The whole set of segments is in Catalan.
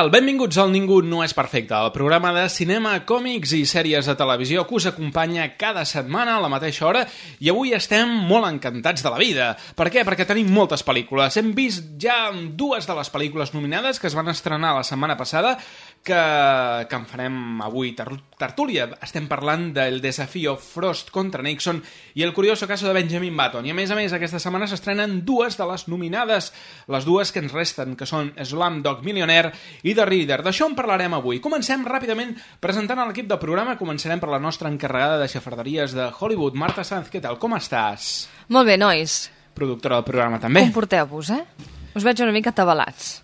Tal? Benvinguts al Ningú no és perfecte, el programa de cinema, còmics i sèries de televisió que us acompanya cada setmana a la mateixa hora i avui estem molt encantats de la vida. Per què? Perquè tenim moltes pel·lícules. Hem vist ja dues de les pel·lícules nominades que es van estrenar la setmana passada que, que en farem avui ter tertúlia. Estem parlant del desafío Frost contra Nixon i el curioso caso de Benjamin Button. I a més a més, aquesta setmana s'estrenen dues de les nominades, les dues que ens resten, que són Dog Millionaire i The Reader. D'això en parlarem avui. Comencem ràpidament presentant l'equip del programa. Començarem per la nostra encarregada de xafarderies de Hollywood. Marta Sanz, què tal? Com estàs? Molt bé, nois. Productora del programa, també. Comporteu-vos, eh? Us veig una mica atabalats.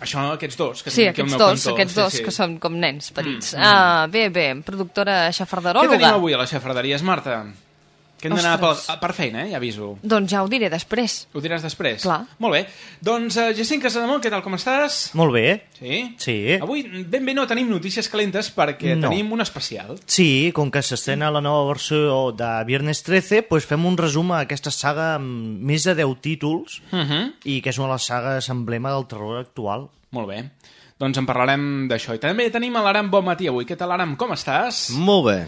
Això, aquests dos, que Sí, aquests meu dos, cantó. aquests Sí, dos sí. que són com nens petits. Mm, Mm, ah, bé, bé, productora Què xafarderòloga. tenim avui a les xafarderies, Marta? Que hem d'anar per, per feina, eh? Ja aviso. Doncs ja ho diré després. Ho diràs després? Clar. Molt bé. Doncs, uh, Jacint Casademont, què tal, com estàs? Molt bé. Sí? Sí. Avui ben bé no tenim notícies calentes perquè No. tenim un especial. Sí, com que s'estrena la nova versió de Viernes 13, doncs fem un resum a aquesta saga amb més de 10 títols Uh -huh. i que és una de les sagues emblema del terror actual. Molt bé. Doncs en parlarem d'això. I també tenim a l'Aram Bon Matí avui. Què tal, Aram? Com estàs? Molt bé.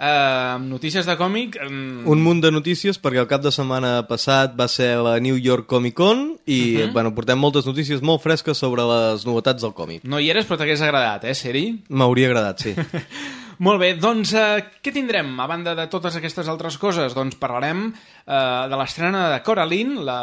Uh, notícies de còmic... Um... Un munt de notícies perquè el cap de setmana passat va ser la New York Comic Con i uh -huh. bueno, portem moltes notícies molt fresques sobre les novetats del còmic. No hi eres, però t'hagués agradat, eh, Seri? M'hauria agradat, sí. Molt bé, doncs uh, què tindrem a banda de totes aquestes altres coses? Doncs parlarem uh, de l'estrena de Coraline, la,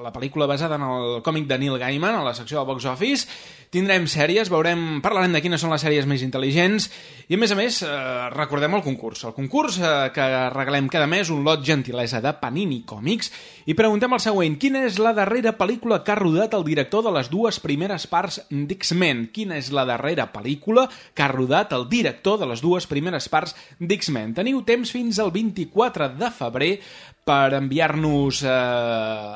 la pel·lícula basada en el còmic de Neil Gaiman, a la secció del box office. Tindrem sèries, veurem, parlarem de quines són les sèries més intel·ligents i, a més a més, eh, recordem el concurs. El concurs eh, que regalem cada mes un lot gentilesa de Panini Còmics i preguntem el següent. Quina és la darrera pel·lícula que ha rodat el director de les dues primeres parts d'X-Men? Quina és la darrera pel·lícula que ha rodat el director de les dues primeres parts d'X-Men? Teniu temps fins al 24 de febrer per enviar-nos eh,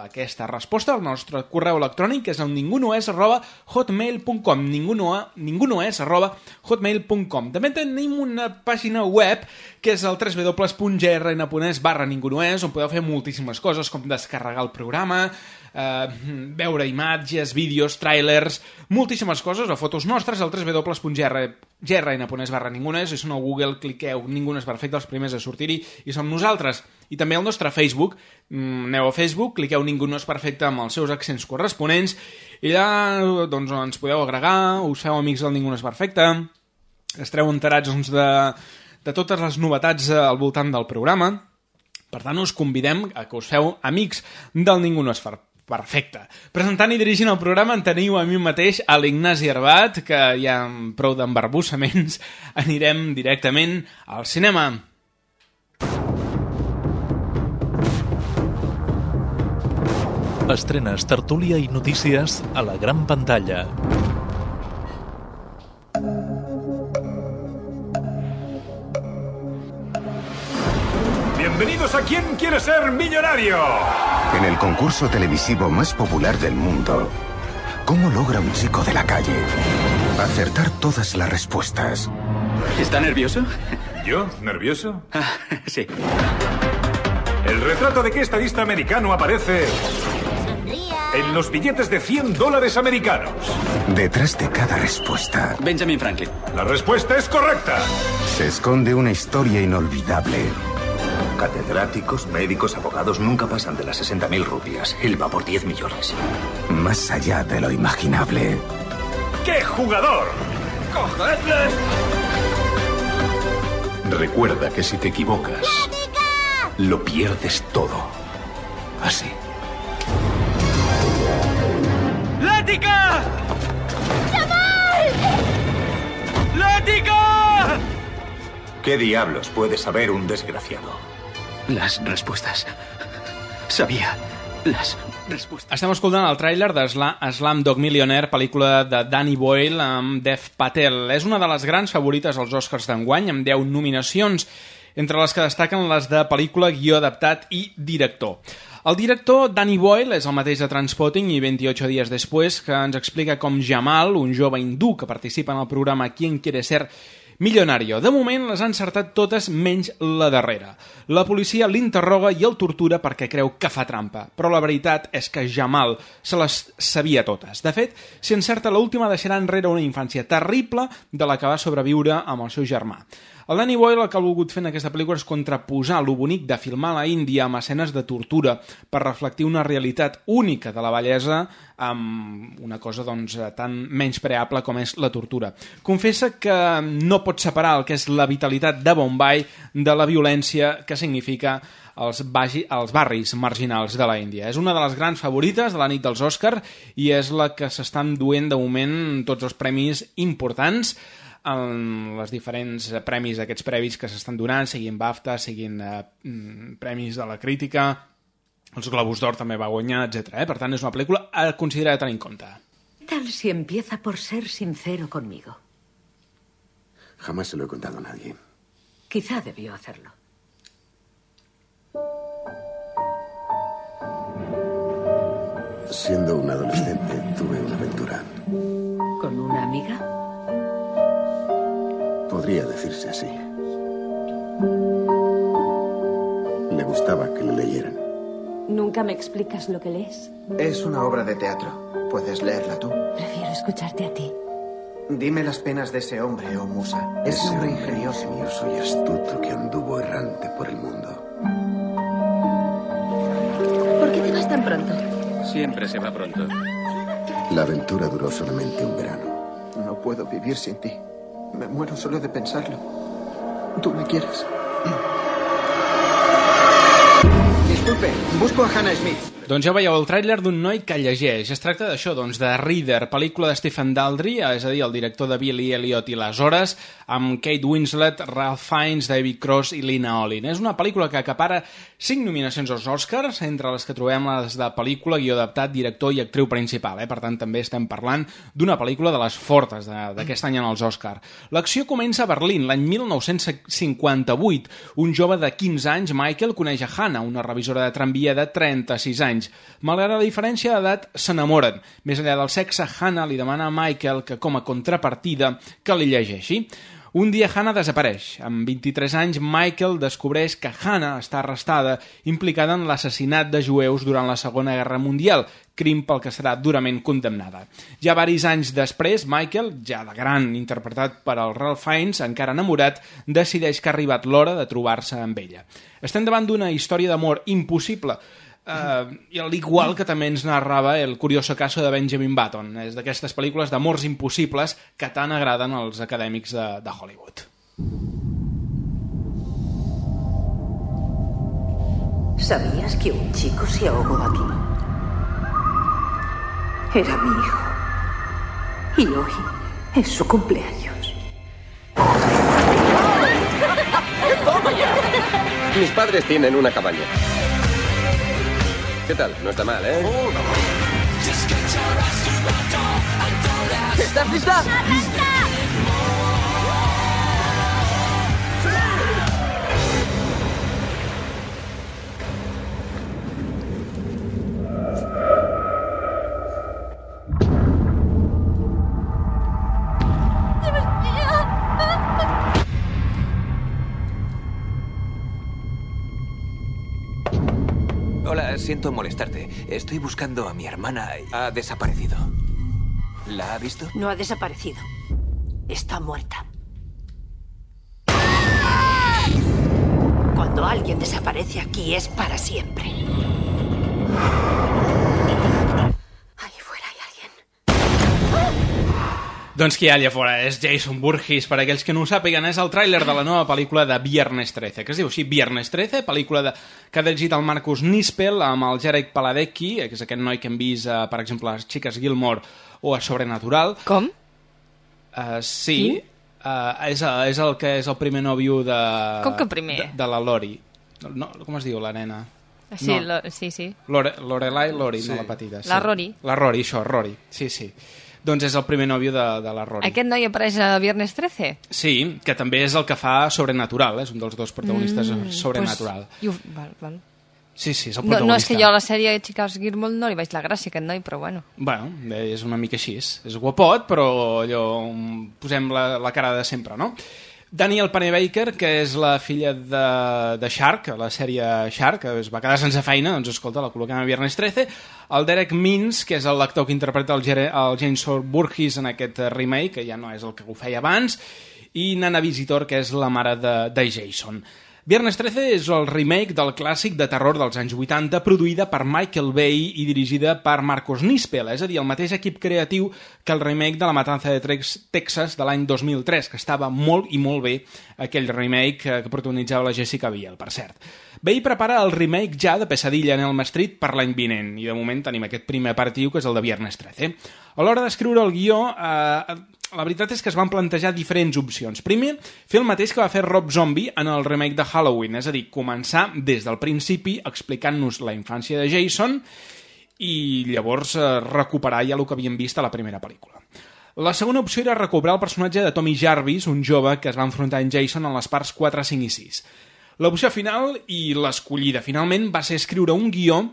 aquesta resposta al nostre correu electrònic, que és el ningunoes arroba hotmail.com ninguno, ningunoes arroba hotmail.com També tenim una pàgina web que és el www.grn.es barra ningunoes on podeu fer moltíssimes coses com descarregar el programa eh, veure imatges, vídeos, trailers, moltíssimes coses o fotos nostres al www.grn.es barra ningunes i si no a Google cliqueu és perfecte, els primers a sortir-hi i som nosaltres. I també al nostre Facebook, mm, aneu a Facebook, cliqueu Ningú no és perfecte amb els seus accents corresponents i allà doncs, ens podeu agregar, us feu amics del Ningú no és perfecte, estareu enterats doncs, de, de totes les novetats eh, al voltant del programa. Per tant, us convidem a que us feu amics del Ningú no és perfecte. Presentant i dirigint el programa en teniu a mi mateix a l'Ignasi Herbat, que ja amb prou d'embarbussaments anirem directament al cinema. Estrenes, tertúlia i notícies a la gran pantalla. Bienvenidos a ¿Quién quiere ser millonario? En el concurso televisivo más popular del mundo, ¿cómo logra un chico de la calle acertar todas las respuestas? ¿Está nervioso? ¿Yo? ¿Nervioso? Ah, sí. ¿El retrato de qué estadista americano aparece en los billetes de 100 dólares americanos? Detrás de cada respuesta Benjamin Franklin. La respuesta es correcta. se esconde una historia inolvidable. Catedráticos, médicos, abogados nunca pasan de las 60.000 rupias. Él va por 10 millones. Más allá de lo imaginable. ¡Qué jugador! ¡Cogedles! Recuerda que si te equivocas, lo pierdes todo. Así. ¡Lática! ¡Lática! ¿Qué diablos puede saber un desgraciado? Las respuestas. Sabía las respuestas. Estem escoltant el tràiler de Sla Slam Dog Millionaire, pel·lícula de Danny Boyle amb Dev Patel. És una de les grans favorites als Oscars d'enguany, amb 10 nominacions, entre les que destaquen les de pel·lícula, guió adaptat i director. El director Danny Boyle és el mateix de Transpotting i 28 dies després que ens explica com Jamal, un jove hindú que participa en el programa Quien quiere ser milionario. De moment les han encertat totes menys la darrera. La policia l'interroga i el tortura perquè creu que fa trampa, però la veritat és que Jamal se les sabia totes. De fet, si encerta l'última deixarà enrere una infància terrible de la que va sobreviure amb el seu germà. El Danny Boyle el que ha volgut fer en aquesta pel·lícula és contraposar lo bonic de filmar la Índia amb escenes de tortura per reflectir una realitat única de la bellesa amb una cosa doncs, tan menyspreable com és la tortura. Confessa que no pot separar el que és la vitalitat de Bombay de la violència que significa els, bagi, els barris marginals de la Índia. És una de les grans favorites de la nit dels Òscar i és la que s'estan duent de moment tots els premis importants en les diferents eh, premis d'aquests previs que s'estan donant, siguin BAFTA, siguin eh, mm, premis de la crítica, els Globus d'Or també va guanyar, etc. Eh? Per tant, és una pel·lícula a considerar tenir en compte. ¿Qué tal si empieza por ser sincero conmigo? Jamás se lo he contado a nadie. Quizá debió hacerlo. Siendo un adolescente, tuve una aventura. ¿Con una amiga? Podría decirse así. Le gustaba que le leyeran. ¿Nunca me explicas lo que lees? Es una obra de teatro. Puedes leerla tú. Prefiero escucharte a ti. Dime las penas de ese hombre, oh musa. Es un hombre ingenioso. ingenioso y astuto que anduvo errante por el mundo. ¿Por qué te vas tan pronto? Siempre se va pronto. La aventura duró solamente un verano. No puedo vivir sin ti. Me muero solo de pensarlo. ¿Tú me quieres? Disculpe, busco a Hannah Smith. Doncs ja veieu el tràiler d'un noi que llegeix. Es tracta d'això, doncs, de Reader, pel·lícula de Stephen Daldry, és a dir, el director de Billy Elliot i les Hores, amb Kate Winslet, Ralph Fiennes, David Cross i Lina Olin. És una pel·lícula que acapara cinc nominacions als Oscars, entre les que trobem les de pel·lícula, guió adaptat, director i actriu principal. Eh? Per tant, també estem parlant d'una pel·lícula de les fortes d'aquest any en els Oscars. L'acció comença a Berlín, l'any 1958. Un jove de 15 anys, Michael, coneix a Hannah, una revisora de tramvia de 36 anys. Malgrat la diferència d'edat, s'enamoren. Més enllà del sexe, Hannah li demana a Michael que, com a contrapartida, que li llegeixi. Un dia Hannah desapareix. Amb 23 anys, Michael descobreix que Hannah està arrestada implicada en l'assassinat de jueus durant la Segona Guerra Mundial, crim pel que serà durament condemnada. Ja varis anys després, Michael, ja de gran, interpretat per el Ralph Fiennes, encara enamorat, decideix que ha arribat l'hora de trobar-se amb ella. Estem davant d'una història d'amor impossible, Uh, i al igual que també ens narrava el curioso caso de Benjamin Button és d'aquestes pel·lícules d'amors impossibles que tant agraden als acadèmics de, de Hollywood ¿Sabías que un chico se ahogó aquí? Era mi hijo. Y hoy es su cumpleaños. Mis padres tienen una cabaña. ¿Qué tal? No está mal, ¿eh? ¿Estás lista? Siento molestarte. Estoy buscando a mi hermana. Ha desaparecido. ¿La ha visto? No ha desaparecido. Está muerta. Cuando alguien desaparece aquí es para siempre. Doncs qui hi ha allà fora és Jason Burgess, per aquells que no ho sàpiguen, és el tràiler de la nova pel·lícula de Viernes 13, que es diu així, Viernes 13, pel·lícula de, que ha dirigit el Marcus Nispel amb el Jarek Paladecki, que és aquest noi que hem vist, uh, per exemple, a les Xiques Gilmore o a Sobrenatural. Com? Uh, sí, uh, és, és el que és el primer nòvio de... Com que primer? De, de la Lori. No, com es diu la nena? Sí, no. lo, sí, sí. Lore, Lorelai Lori, Sí. no la petita. Sí. La Rory. La Rory, això, Rory. Sí, sí. Doncs és el primer nòvio de, de la Rory. Aquest noi apareix a Viernes 13? Sí, que també és el que fa Sobrenatural, és un dels dos protagonistes Mm, Sobrenatural. Pues, jo, val, val. Sí, sí, és el No, protagonista. no, és que jo a la sèrie Chicas Gilmore no li veig la gràcia, aquest noi, però bueno. Bueno, eh, és una mica així. És guapot, però allò... mm, Posem la, la cara de sempre, no? Daniel Panebaker, que és la filla de, de Shark, la sèrie Shark, que es va quedar sense feina, doncs escolta, la col·loquem a Viernes 13. El Derek Mins, que és l'actor que interpreta el, el James Burgess en aquest remake, que ja no és el que ho feia abans, i Nana Visitor, que és la mare de, de Jason. Viernes 13 és el remake del clàssic de terror dels anys 80, produïda per Michael Bay i dirigida per Marcos Nispel, és a dir, el mateix equip creatiu que el remake de La Matanza de Texas de l'any 2003, que estava molt i molt bé, aquell remake eh, que protagonitzava la Jessica Biel, per cert. Bay prepara el remake ja de Pesadilla en Elm Street per l'any vinent, i de moment tenim aquest primer aperitiu, que és el de Viernes 13. A l'hora d'escriure el guió, eh, la veritat és que es van plantejar diferents opcions. Primer, fer el mateix que va fer Rob Zombie en el remake de Halloween, és a dir, començar des del principi explicant-nos la infància de Jason i llavors eh, recuperar ja el que havíem vist a la primera pel·lícula. La segona opció era recuperar el personatge de Tommy Jarvis, un jove que es va enfrontar en Jason en les parts 4, 5 i 6. L'opció final i l'escollida finalment va ser escriure un guió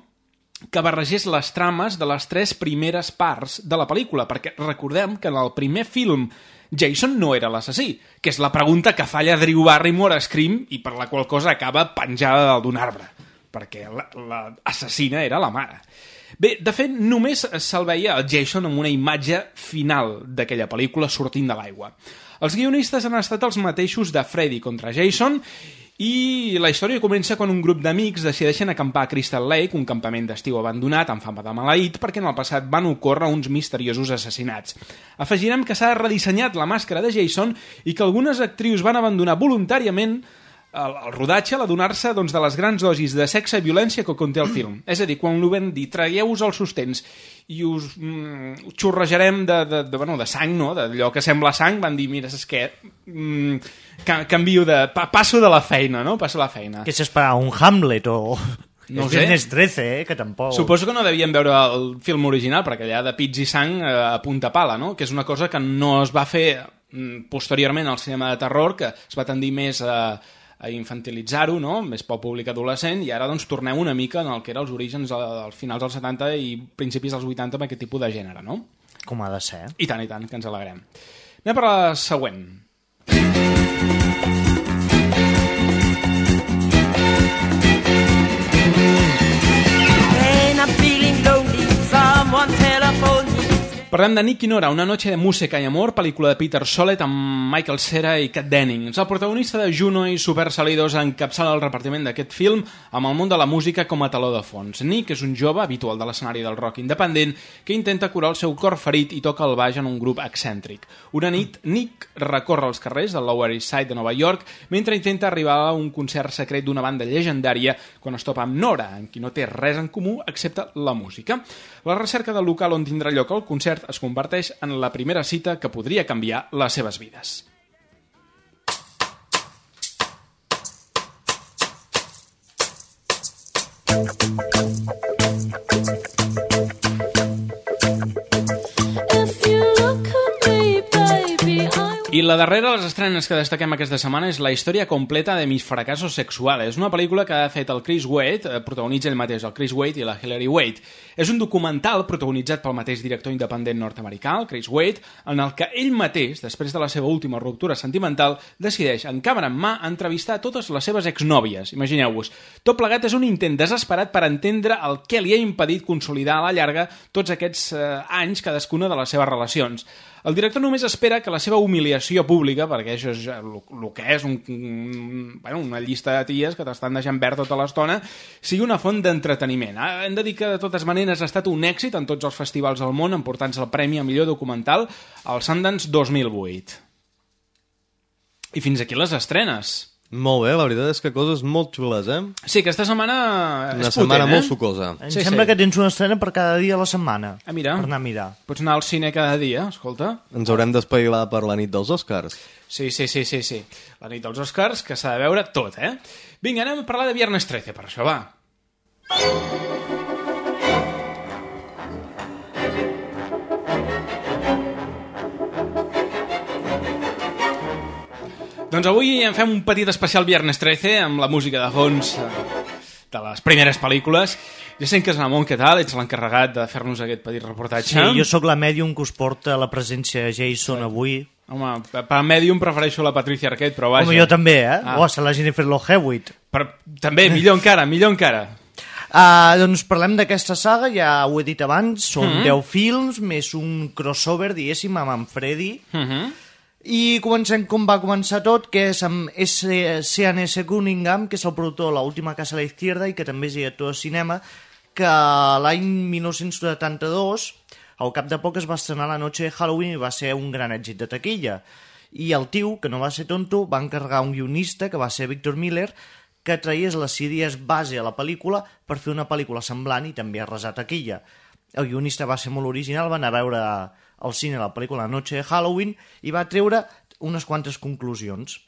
que barregés les trames de les tres primeres parts de la pel·lícula, perquè recordem que en el primer film Jason no era l'assassí, que és la pregunta que falla Drew Barrymore a Scream i per la qual cosa acaba penjada dalt d'un arbre, perquè l'assassina era la mare. Bé, de fet, només se'l veia el Jason amb una imatge final d'aquella pel·lícula sortint de l'aigua. Els guionistes han estat els mateixos de Freddy contra Jason i la història comença quan un grup d'amics decideixen acampar a Crystal Lake, un campament d'estiu abandonat amb fama de maleït, perquè en el passat van ocórrer uns misteriosos assassinats. Afegirem que s'ha redissenyat la màscara de Jason i que algunes actrius van abandonar voluntàriament el, el rodatge l'adonar-se doncs, de les grans dosis de sexe i violència que conté el film. És a dir, quan li van dir traieu-vos els sostens i us mm, xorrejarem de, de, de, bueno, de sang, no? d'allò que sembla sang, van dir, mira, saps què? Mm, ca canvio de... Pa passo de la feina, no? Passo la feina. Que s'espera un Hamlet o... No és sé. Viernes 13, eh? Que tampoc... Suposo que no devien veure el film original, perquè allà de pits i sang eh, a punta pala, no? Que és una cosa que no es va fer mm, posteriorment al cinema de terror, que es va tendir més a, a infantilitzar-ho, no? més pel públic adolescent, i ara doncs tornem una mica en el que eren els orígens als finals dels 70 i principis dels 80 amb aquest tipus de gènere, no? Com ha de ser. I tant, i tant, que ens alegrem. Anem per la següent. When Parlem de Nick Nora, una noche de música i amor, pel·lícula de Peter Sollet amb Michael Cera i Kat Dennings. El protagonista de Juno i Super Salidos encapçala el repartiment d'aquest film amb el món de la música com a taló de fons. Nick és un jove habitual de l'escenari del rock independent que intenta curar el seu cor ferit i toca el baix en un grup excèntric. Una nit, Nick recorre els carrers del Lower East Side de Nova York mentre intenta arribar a un concert secret d'una banda llegendària quan es topa amb Nora, amb qui no té res en comú excepte la música. La recerca del local on tindrà lloc el concert es converteix en la primera cita que podria canviar les seves vides. If I la darrera de les estrenes que destaquem aquesta setmana és la història completa de Mis fracasos sexuales. una pel·lícula que ha fet el Chris Wade, eh, protagonitza ell mateix, el Chris Wade i la Hilary Wade. És un documental protagonitzat pel mateix director independent nord-americà, el Chris Wade, en el que ell mateix, després de la seva última ruptura sentimental, decideix, en càmera en mà, entrevistar totes les seves exnòvies. Imagineu-vos. Tot plegat és un intent desesperat per entendre el que li ha impedit consolidar a la llarga tots aquests eh, anys cadascuna de les seves relacions. El director només espera que la seva humiliació pública, perquè això és el que és un, un, bueno, una llista de ties que t'estan deixant verd tota l'estona, sigui una font d'entreteniment. Ah, Hem de dir que, de totes maneres, ha estat un èxit en tots els festivals del món, emportant-se el Premi a millor documental al Sundance 2008. I fins aquí les estrenes. Molt bé, la veritat és que coses molt xules, eh? Sí, aquesta setmana Una és setmana potent, molt eh? sucosa. Em Sí, sembla sí. que tens una estrena per cada dia a la setmana. Ah, mira. Per anar a mirar. Pots anar al cine cada dia, escolta. Ens haurem d'espavilar per la nit dels Oscars. Sí, sí, sí, sí, sí. La nit dels Oscars, que s'ha de veure tot, eh? Vinga, anem a parlar de Viernes 13, per això, va. Doncs avui en fem un petit especial Viernes 13 amb la música de fons eh, de les primeres pel·lícules. Jo sé que és Ramon, què tal? Ets l'encarregat de fer-nos aquest petit reportatge. Sí, jo sóc la mèdium que us porta la presència de Jason avui. Home, per Medium prefereixo la Patricia Arquette, però vaja. Com jo també, eh? Ah. Ah. O hasta la Jennifer Love Hewitt. Per, també, millor encara, millor encara. Uh, doncs parlem d'aquesta saga, ja ho he dit abans, són Mhm. 10 films, més un crossover, diguéssim, amb en Freddy. -huh. I comencem com va començar tot, que és amb S- Sean S. Cunningham, que és el productor de l'última casa a la izquierda i que també és director de cinema, que l'any 1972, al cap de poc es va estrenar La noche de Halloween i va ser un gran èxit de taquilla. I el tio, que no va ser tonto, va encarregar un guionista, que va ser Victor Miller, que traies les idees base a la pel·lícula per fer una pel·lícula semblant i també arrasar taquilla. El guionista va ser molt original, va anar a veure al cine la pel·lícula La noche de Halloween i va treure unes quantes conclusions.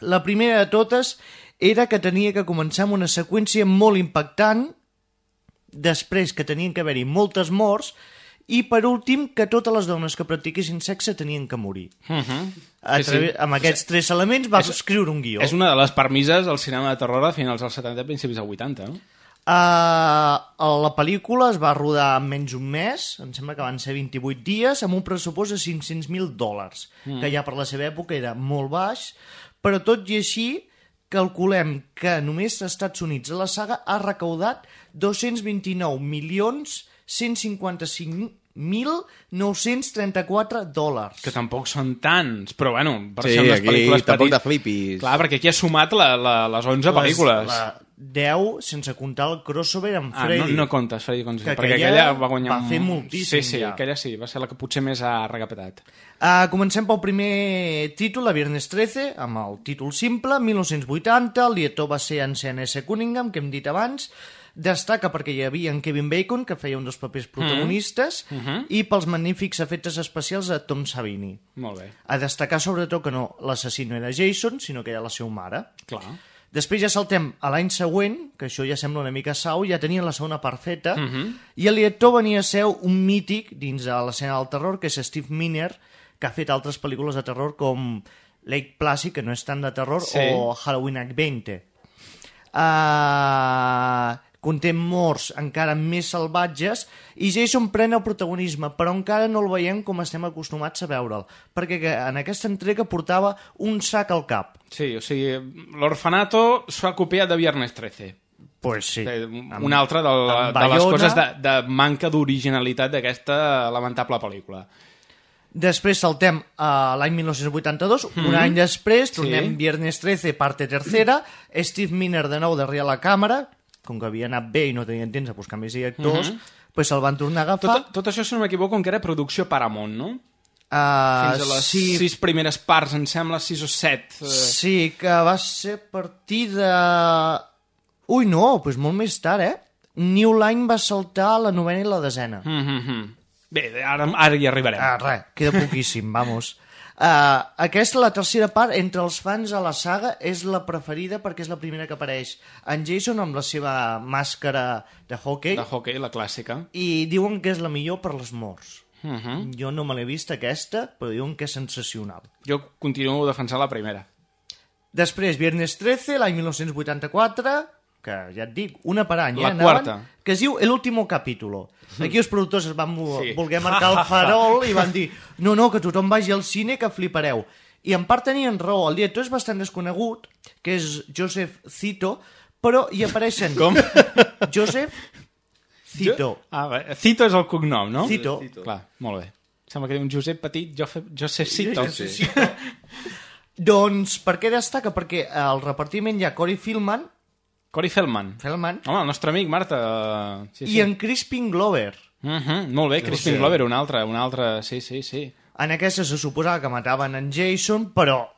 La primera de totes era que tenia que començar amb una seqüència molt impactant, després que tenien que haver-hi moltes morts, i per últim que totes les dones que practiquessin sexe tenien que morir. Uh -huh. A través, amb aquests tres elements va És- escriure un guió. És una de les permises del cinema de terror a finals dels 70 i principis dels 80, no? Uh, la pel·lícula es va rodar en menys un mes, em sembla que van ser 28 dies, amb un pressupost de 500.000 dòlars, Mm. que ja per la seva època era molt baix, però tot i així calculem que només als Estats Units la saga ha recaudat 229 milions 155.934 dòlars. Que tampoc són tants, però bueno, per Sí, ser unes aquí pel·lícules tampoc petites... te flipis. Clar, perquè aquí ha sumat la, la, les 11 pel·lícules. La 10 sense comptar el crossover amb Ah, no, Freddy. no comptes, Freddy González, Que perquè aquella aquella va guanyar... va fer moltíssim, Sí, sí, ja. aquella sí, va ser la que potser més ha recapetat. Uh, comencem pel primer títol, la Viernes 13, amb el títol simple, 1980, el director va ser en C.N.S. Cunningham, que hem dit abans, destaca perquè hi havia en Kevin Bacon, que feia un dels papers protagonistes, Mm. Mhm. i pels magnífics efectes especials de Tom Savini. Molt bé. A destacar sobretot que no l'assassí no era Jason, sinó que era la seva mare. Clar. Després ja saltem a l'any següent, que això ja sembla una mica sau, ja tenien la segona part feta, Mhm. i el director venia a ser un mític dins de l'escena del terror, que és Steve Miner, que ha fet altres pel·lícules de terror com Lake Placid, que no és tant de terror, Sí. o Halloween Act 20. Uh, conté morts encara més salvatges i Jason pren el protagonisme, però encara no el veiem com estem acostumats a veure'l, perquè en aquesta entrega portava un sac al cap. Sí, o sigui, l'orfanato s'ha copiat de Viernes 13. Pues sí. Una altra de, la, amb de les coses de, de manca d'originalitat d'aquesta lamentable pel·lícula. Després saltem a l'any 1982, un Mhm. any després, tornem Sí. Viernes 13, parte tercera, Steve Miner de nou darrere la càmera, com que havia anat bé i no tenien temps a buscar més directors, Mhm. pues se'l van tornar a agafar. Tot, tot això, si no m'equivoco, encara era producció Paramount, no? Uh, Fins a les sí, sis primeres parts, em sembla, sis o set. Eh, sí, que va ser a partir de... Ui, no, doncs molt més tard, eh? New Line va saltar la novena i la desena. Mm -hmm. Bé, ara, ara hi arribarem. Ah, res, queda poquíssim, vamos. Uh, aquesta, la tercera part, entre els fans a la saga, és la preferida perquè és la primera que apareix en Jason amb la seva màscara de hockey De hockey, la clàssica. i diuen que és la millor per les morts. Mm -hmm. Jo no me l'he vist aquesta, però diuen que és sensacional. Jo continuo defensant la primera. Després, Viernes 13, l'any 1984, que ja et dic, una per any, La eh, anaven, quarta. que es diu El último capítulo. Aquí els productors es van Sí. voler marcar el farol i van dir no, no, que tothom vagi al cine que flipareu. I en part tenien raó, el director és bastant desconegut, que és Joseph Cito, però hi apareixen... Com? Joseph Cito. Ah, bé. Cito és el cognom, no? Cito. Clar, molt bé. Sembla que diu un Josep Petit, jo, jo sé Cito. Sí, sí, doncs, per què destaca? Perquè al repartiment hi ha Corey Feldman... Corey Feldman. Feldman. Home, el nostre amic, Marta. Sí, sí. I en Crispin Glover. Uh -huh, molt bé, Crispin Sí. Glover, un altre, un altre, sí, sí, sí. En aquesta se suposava que mataven en Jason, però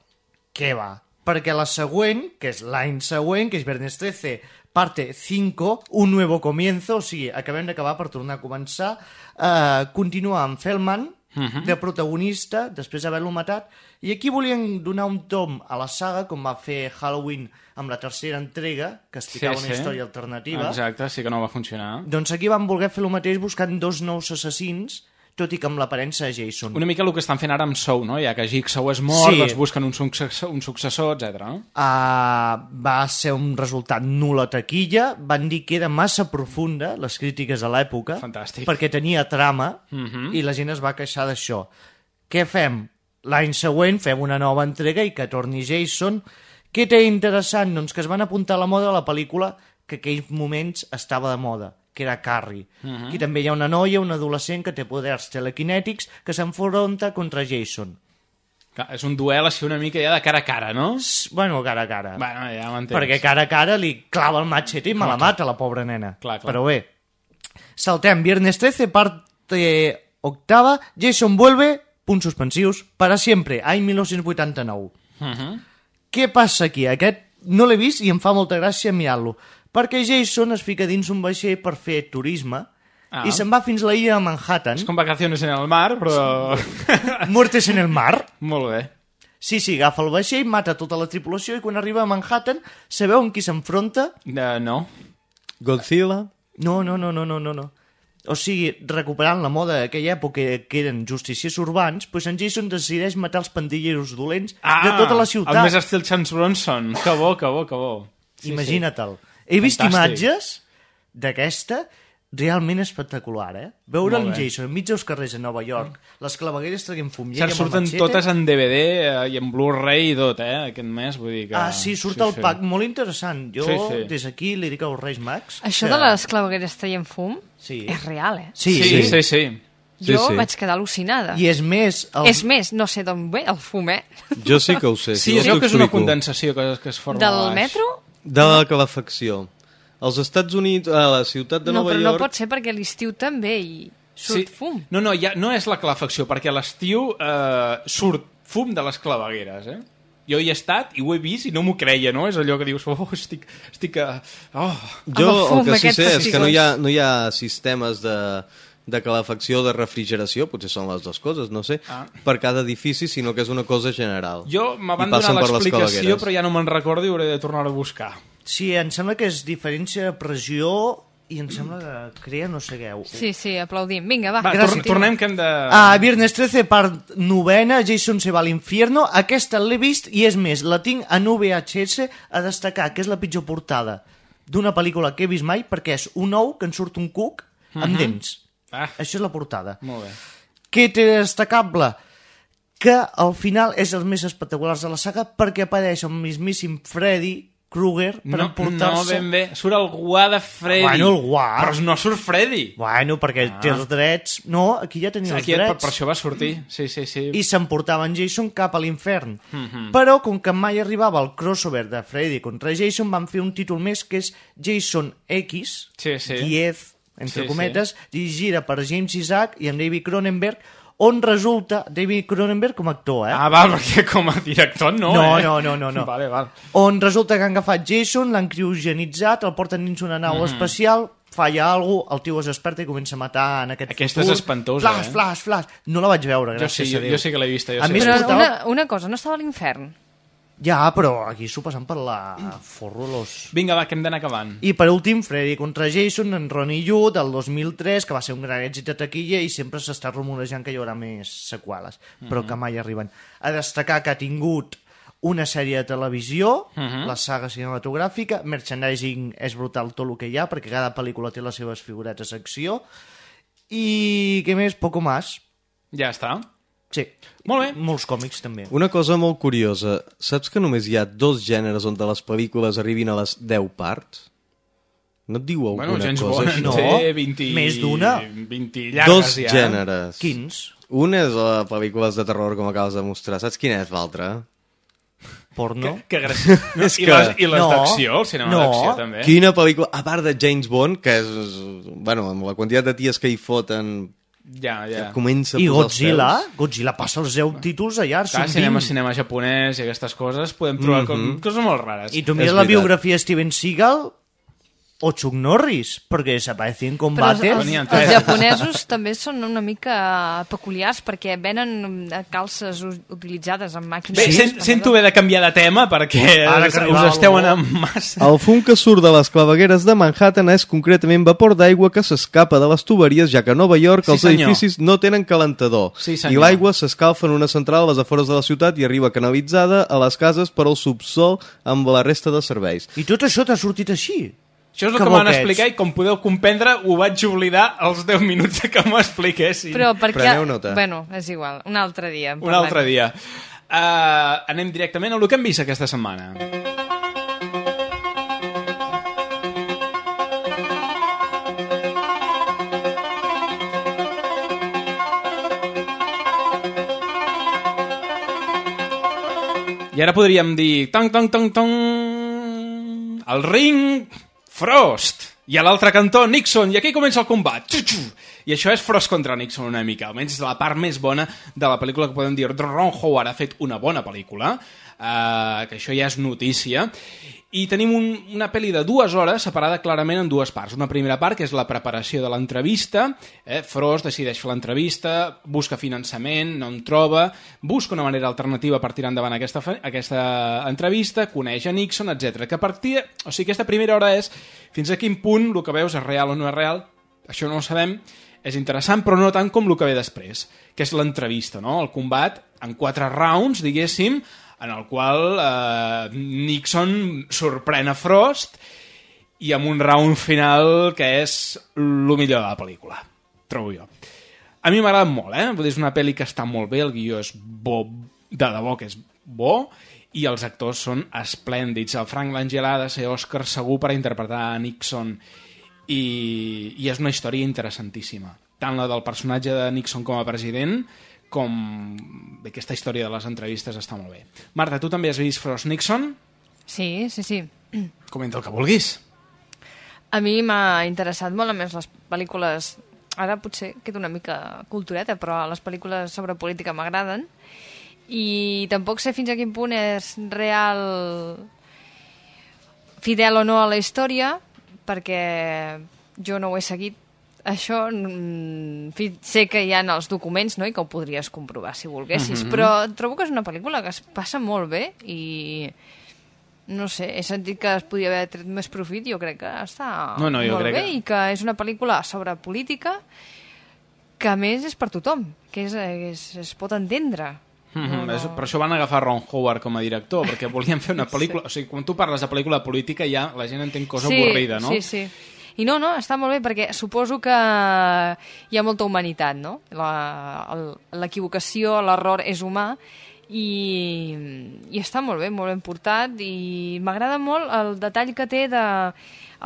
què va? Perquè la següent, que és l'any següent, que és Viernes 13, parte 5, un nuevo comienzo, o sigui, acabem d'acabar per tornar a començar, eh, continua amb Feldman, Mhm. de protagonista, després d'haver-lo matat, i aquí volien donar un tom a la saga, com va fer Halloween amb la tercera entrega, que explicava sí, una sí. història alternativa. Exacte, sí que no va funcionar. Doncs aquí van voler fer el mateix buscant dos nous assassins, tot i que amb l'aparença de Jason. Una mica el que estan fent ara amb Sou, no? Ja que Jigsaw és mort, Sí. doncs busquen un successor, un successor etc. No? Uh, va ser un resultat nul a taquilla, van dir que era massa profunda, les crítiques a l'època, perquè tenia trama, Mhm. i la gent es va queixar d'això. Què fem? L'any següent fem una nova entrega i que torni Jason. Què té interessant? Doncs que es van apuntar a la moda de la pel·lícula que en aquells moments estava de moda, que era Carrie. Mhm. Aquí també hi ha una noia, un adolescent que té poders telequinètics que s'enfronta contra Jason. Clar, és un duel així una mica ja de cara a cara, no? Bueno, cara a cara. Bueno, ja m'entens. Perquè cara a cara li clava el machete i me la mata, la pobra nena. Clar, clar. Però bé, saltem. Viernes 13, parte octava. Jason vuelve, punts suspensius, para siempre, any 1989. Uh -huh. Què passa aquí? Aquest no l'he vist i em fa molta gràcia mirar-lo. Perquè Jason es fica dins un vaixell per fer turisme Ah. i se'n va fins la illa de Manhattan. És com vacaciones en el mar, però... Muertes en el mar. Molt bé. Sí, sí, agafa el vaixell, mata tota la tripulació i quan arriba a Manhattan sabeu amb qui s'enfronta? Uh, no. Godzilla? No, no, no, no, no, no, no. O sigui, recuperant la moda d'aquella època que eren justiciers urbans, doncs en Jason decideix matar els pandilleros dolents de tota la ciutat. Ah, El més estil Chance Bronson. Que bo, que bo, que bo. Sí, Imagina't-te'l. He vist Fantàstic. imatges d'aquesta realment espectacular, eh? Veure en. Jason enmig dels carrers de Nova York, les clavegueres traient fum i amb surten machete. totes en DVD eh, i en Blu-ray i tot, eh? Aquest mes, vull dir que... Ah, sí, surt el pack, molt interessant. Jo, Sí, sí. des d'aquí, li dic als Reis Mags... Això que- de les clavegueres traient fum Sí. és real, eh? Sí, sí, sí. sí. Jo vaig quedar al·lucinada. I és més... El... És més, no sé d'on ve el fum, eh? Jo sí que ho sé. Sí, si és que és una condensació que, que es forma Del a baix. metro? De la calefacció. Als Estats Units, a la ciutat de no, Nova però York... no pot ser perquè a l'estiu també hi surt fum. No, no, ja, no és la calefacció, perquè a l'estiu eh, surt fum de les clavegueres, eh? Jo hi he estat i ho he vist i no m'ho creia, no? És allò que dius, oh, estic... estic uh, oh. Jo el, que sí sé és que no hi ha, no hi ha sistemes de, de calefacció de refrigeració, potser són les dues coses, no sé, Ah. per cada edifici, sinó que és una cosa general. Jo me van donar l'explicació, però ja no me'n recordo i hauré de tornar a buscar. Sí, em sembla que és diferència de pressió i em sembla que crea no sé què. Sí, sí, aplaudim. Vinga, va. Va, tor tornem que hem de... Ah, Viernes 13, part novena, Jason se va a l'infierno. Aquesta l'he vist i és més, la tinc en VHS a destacar, que és la pitjor portada d'una pel·lícula que he vist mai, perquè és un ou que en surt un cuc amb Mhm. dents. Ah. Això és la portada. Molt bé. Què té de destacable? Que al final és els més espectaculars de la saga perquè apareix el mismíssim Freddy Krueger per No, no emportar-se... ben bé. Surt el guà de Freddy. Bueno, el guà. Però no surt Freddy. Bueno, perquè Ah. té els drets... No, aquí ja tenia Aquí els per, drets. per això va sortir. Sí, sí, sí. I s'emportava en Jason cap a l'infern. Mhm. Però, com que mai arribava el crossover de Freddy contra Jason, van fer un títol més que és Jason X, Sí, sí. 10, entre Sí, cometes, dirigida per James Isaac i amb David Cronenberg, on resulta David Cronenberg com a actor, eh? Ah, val, perquè com a director no, No, eh? no, no, no, no. Vale, val. on resulta que han agafat Jason, l'han criogenitzat, el porten dins una nau Mhm. espacial, falla alguna el tio es desperta i comença a matar en aquest Aquesta és espantosa, flash, eh? Flash, flash, No la vaig veure, Jo gràcies sí, a jo, Déu. jo sí que l'he vista. Jo A sí més, Però una, una cosa, no estava a l'infern? Ja, però aquí s'ho passen per la forro los... Vinga, va, que hem d'anar acabant. I per últim, Freddy contra Jason, en Ronnie Yu, del 2003, que va ser un gran èxit de taquilla i sempre s'està rumorejant que hi haurà més seqüeles, però Mhm. que mai arriben. A destacar que ha tingut una sèrie de televisió, Mhm. la saga cinematogràfica, merchandising és brutal tot el que hi ha, perquè cada pel·lícula té les seves figuretes d'acció, i què més? Poco más. Ja està. Sí. Molt bé. Molts còmics, també. Una cosa molt curiosa, saps que només hi ha dos gèneres on les pel·lícules arribin a les 10 parts? No et diu alguna Bueno, James cosa Bond així? en té 20... Més d'una? 20 llargues Dos ja. gèneres. Quins? Un és la pel·lícules de terror, com acabes de mostrar. Saps quina és l'altra? Porno? Que, que graciós. No, És I que- les, i les No. d'acció, el cinema No. d'acció també. Quina pel·lícula, a part de James Bond, que és... Bueno, amb la quantitat de ties que hi foten... Ja, ja. Comença I Godzilla? Godzilla passa els 10 títols allà, Clar, són cinema, 20. cinema japonès i aquestes coses podem trobar mm Mhm. -hmm. coses molt rares. I tu mires la biografia de Steven Seagal o Chuck Norris, perquè desaparecen en Però combates. els, els, els japonesos també són una mica peculiars perquè venen calces utilitzades amb màquines. Bé, sent, sento bé de canviar de tema perquè Ara us, us esteu anant massa. El fum que surt de les clavegueres de Manhattan és concretament vapor d'aigua que s'escapa de les tuberies, ja que a Nova York Sí, els senyor. edificis no tenen calentador. Sí, senyor. I l'aigua s'escalfa en una central a les afores de la ciutat i arriba canalitzada a les cases per al subsol amb la resta de serveis. I tot això t'ha sortit així? Això és el Que que m'han explicat i com podeu comprendre ho vaig oblidar els 10 minuts que m'ho expliquessin. Però perquè... Preneu nota. Bueno, és igual, un altre dia. Un parlem. altre dia. Uh, anem directament a el que hem vist aquesta setmana. I ara podríem dir... Tong, tong, tong, tong... El ring... Frost! I a l'altre cantó, Nixon, i aquí comença el combat. I això és Frost contra Nixon una mica, almenys la part més bona de la pel·lícula que podem dir. Ron Howard ha fet una bona pel·lícula, eh, que això ja és notícia, i tenim un, una pel·li de dues hores separada clarament en dues parts. Una primera part, que és la preparació de l'entrevista, eh? Frost decideix fer l'entrevista, busca finançament, no en troba, busca una manera alternativa per tirar endavant aquesta, aquesta entrevista, coneix a Nixon, etc. Que a partir... O sigui, aquesta primera hora és fins a quin punt el que veus és real o no és real, això no ho sabem, és interessant, però no tant com el que ve després, que és l'entrevista, no? el combat en quatre rounds, diguéssim, en el qual eh, Nixon sorprèn a Frost i amb un round final que és el millor de la pel·lícula, trobo jo. A mi m'ha agradat molt, eh? És una pel·li que està molt bé, el guió és bo, de debò que és bo, i els actors són esplèndids. El Frank Langella ha de ser Òscar segur per interpretar a Nixon i, i és una història interessantíssima. Tant la del personatge de Nixon com a president com aquesta història de les entrevistes està molt bé. Marta, tu també has vist Frost Nixon? Sí, sí, sí. Comenta el que vulguis. A mi m'ha interessat molt, a més, les pel·lícules... Ara potser queda una mica cultureta, però les pel·lícules sobre política m'agraden. I tampoc sé fins a quin punt és real fidel o no a la història, perquè jo no ho he seguit això, mm, fi, sé que hi ha els documents, no?, i que ho podries comprovar si volguessis, Mhm. però trobo que és una pel·lícula que es passa molt bé i no sé, he sentit que es podia haver tret més profit, jo crec que està No, no, jo molt crec bé que- i que és una pel·lícula sobre política que a més és per tothom, que és, és, es pot entendre. Mm -hmm. No, no. Per això van agafar Ron Howard com a director, perquè volien fer una pel·lícula... O sigui, quan tu parles de pel·lícula política ja la gent entén cosa sí, avorrida, no? Sí, sí. I no, no, està molt bé perquè suposo que hi ha molta humanitat, no? L'equivocació, l'error és humà i, i està molt bé, molt ben portat i m'agrada molt el detall que té de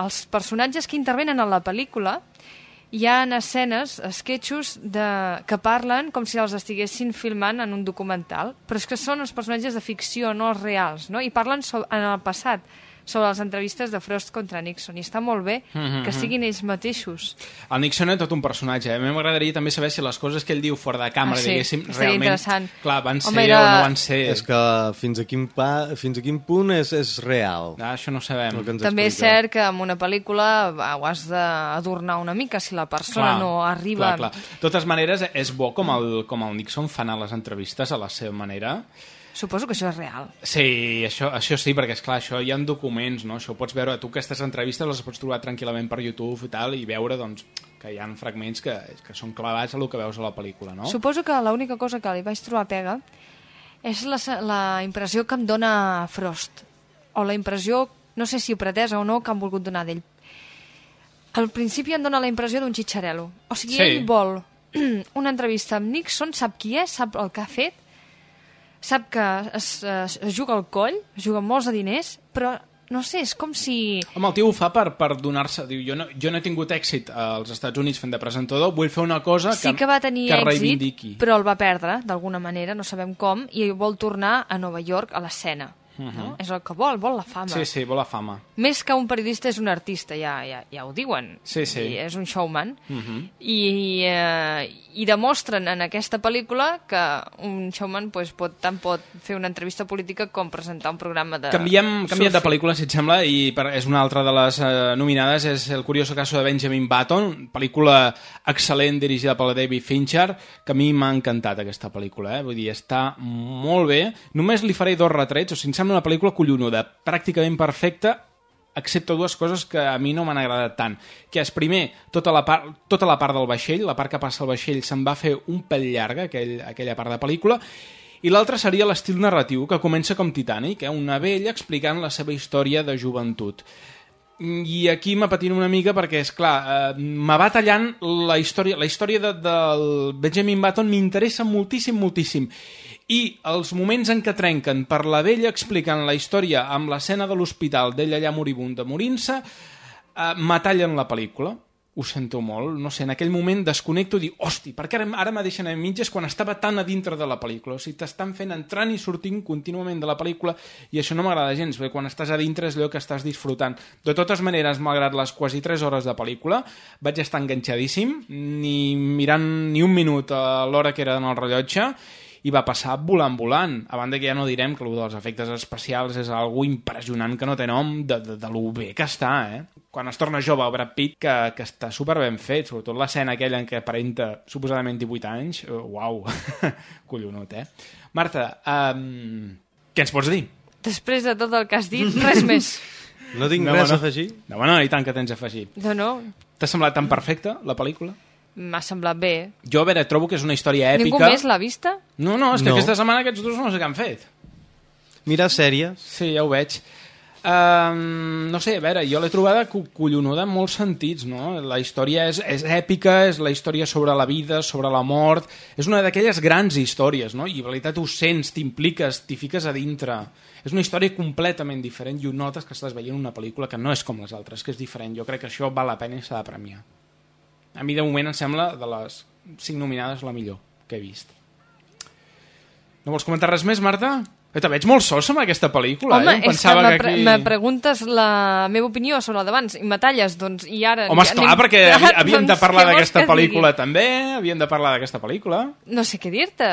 els personatges que intervenen en la pel·lícula hi ha escenes, esquetxos de, que parlen com si els estiguessin filmant en un documental, però és que són els personatges de ficció, no els reals, no? i parlen en el passat sobre les entrevistes de Frost contra Nixon, i està molt bé Mhm, que mhm. siguin ells mateixos. El Nixon és tot un personatge. eh? A mi m'agradaria també saber si les coses que ell diu fora de càmera, Ah, sí, diguéssim, seria realment... interessant. Clar, van ser Home, o era- no van ser... És que fins a quin, pa, fins a quin punt és, és real. Ah, això no sabem. També és cert que en una pel·lícula va, ho has d'adornar una mica si la persona no arriba... Clar, clar. De totes maneres, és bo com el, com el Nixon fa anar les entrevistes a la seva manera. Suposo que això és real. Sí, això, això sí, perquè és clar, això hi ha documents, no? Això pots veure, tu aquestes entrevistes les pots trobar tranquil·lament per YouTube i tal, i veure, doncs, que hi ha fragments que, que són clavats a el que veus a la pel·lícula, no? Suposo que l'única cosa que li vaig trobar pega és la, la impressió que em dona Frost. O la impressió, no sé si pretesa o no, que han volgut donar d'ell. Al principi em dona la impressió d'un xitxarelo. O sigui, Sí. ell vol una entrevista amb Nixon, sap qui és, sap el que ha fet, sap que es, es, es juga al coll, es juga molts de diners, però no sé, és com si... Home, el tio ho fa per, per donar-se... Diu, jo no, jo no he tingut èxit als Estats Units fent de presentador, vull fer una cosa que, Sí que va tenir que èxit, però el va perdre, d'alguna manera, no sabem com, i vol tornar a Nova York a l'escena. Mhm. no? És el que vol, vol la fama. Sí, sí, vol la fama. Més que un periodista és un artista, ja, ja, ja ho diuen. Sí, sí. I és un showman. Mhm. I, eh, I demostren en aquesta pel·lícula que un showman pues, pot, tant pot fer una entrevista política com presentar un programa de Canviem, canviem de pel·lícula, si et sembla, i per, és una altra de les eh, nominades, és El curioso caso de Benjamin Button, pel·lícula excel·lent dirigida per David Fincher, que a mi m'ha encantat aquesta pel·lícula, eh? vull dir, està molt bé. Només li faré dos retrets, o em sembla una pel·lícula collonuda, pràcticament perfecta, excepte dues coses que a mi no m'han agradat tant, que és, primer, tota la, part, tota la part del vaixell, la part que passa al vaixell se'n va fer un pèl llarga, aquell, aquella part de pel·lícula, i l'altra seria l'estil narratiu, que comença com Titanic, eh? una vella explicant la seva història de joventut. I aquí m'apatino una mica perquè, és clar, eh, me va tallant la història, la història de, del Benjamin Button m'interessa moltíssim, moltíssim. I els moments en què trenquen per la vella explicant la història amb l'escena de l'hospital d'ella allà moribunda morint-se, eh, me tallen la pel·lícula. Ho sento molt, no sé, en aquell moment desconnecto i dic, hosti, per què ara, ara me deixen a mitges quan estava tan a dintre de la pel·lícula? O sigui, t'estan fent entrant i sortint contínuament de la pel·lícula i això no m'agrada gens, perquè quan estàs a dintre és allò que estàs disfrutant. De totes maneres, malgrat les quasi 3 hores de pel·lícula, vaig estar enganxadíssim, ni mirant ni un minut a l'hora que era en el rellotge, i va passar volant, volant. A banda que ja no direm que el dels efectes especials és algo impressionant que no té nom de, de, de lo bé que està, eh? Quan es torna jove el Brad Pitt, que, que està super ben fet, sobretot l'escena aquella en què aparenta suposadament 18 anys, uh, uau, collonut, eh? Marta, um, què ens pots dir? Després de tot el que has dit, res més. No tinc No, res no. a afegir? No, bueno, i tant que tens a afegir. No, no, T'ha semblat tan perfecta, la pel·lícula? M'ha semblat bé. Jo, a veure, trobo que és una història èpica... Ningú més l'ha vista? No, no, és que No. aquesta setmana aquests dos no sé què han fet. Mirar sèries. Sí, ja ho veig. Um, no sé, a veure, jo l'he trobada co- collonuda en molts sentits, no? La història és, és èpica, és la història sobre la vida, sobre la mort... És una d'aquelles grans històries, no? I en realitat ho sents, t'impliques, t'hi fiques a dintre. És una història completament diferent i ho notes que estàs veient una pel·lícula que no és com les altres, que és diferent. Jo crec que això val la pena i s'ha de premiar. A mi, de moment, em sembla de les cinc nominades la millor que he vist. No vols comentar res més, Marta? Eh, te veig molt sosa amb aquesta pel·lícula, Home, eh? Em és que pensava que pre aquí... me preguntes la meva opinió sobre la d'abans i me talles, doncs, i ara... Home, ja esclar, anem- perquè havíem de Doncs, parlar què vols d'aquesta que pel·lícula digui? també, havíem de parlar d'aquesta pel·lícula. No sé què dir-te.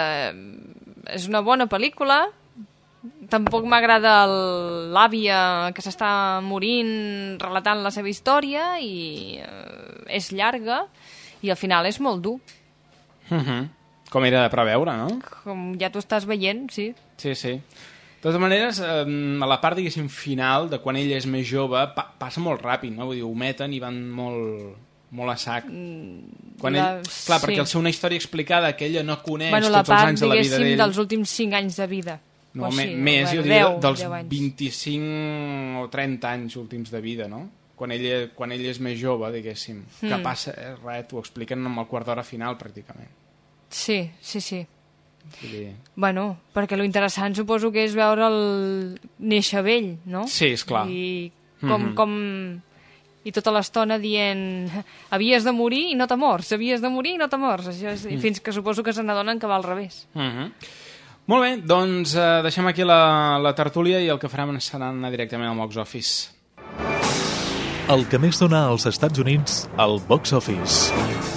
És una bona pel·lícula. Tampoc m'agrada el- l'àvia que s'està morint relatant la seva història i eh, és llarga i al final és molt dur. Uh -huh. Com era de preveure, no? Com ja t'ho estàs veient, sí. Sí, sí. De totes maneres, eh, a la part, diguéssim, final, de quan ell és més jove, pa passa molt ràpid, no? Vull dir, ho meten i van molt, molt a sac. Quan la- ell, clar, sí. perquè al ser una història explicada que ella no coneix bueno, la tots els part, anys de la vida diguéssim, d'ell... dels últims 5 anys de vida. No, així, més, bueno, jo diria, 10, dels 10 anys. 25 o 30 anys últims de vida, no? Quan ell, quan ell és més jove, diguéssim. Mm. Que Mm. passa, eh, res, t'ho expliquen amb el quart d'hora final, pràcticament. Sí, sí, sí. Dir... Bueno, perquè lo interessant suposo que és veure el néixer vell, no? Sí, esclar. I com, Mhm. com... I tota l'estona dient havies de morir i no t'ha morts, havies de morir i no t'ha morts. Això és... Mm. Fins que suposo que se n'adonen que va al revés. Uh -huh. Molt bé, doncs eh, deixem aquí la, la tertúlia i el que farem serà anar directament al box office. El que més dona als Estats Units al box office.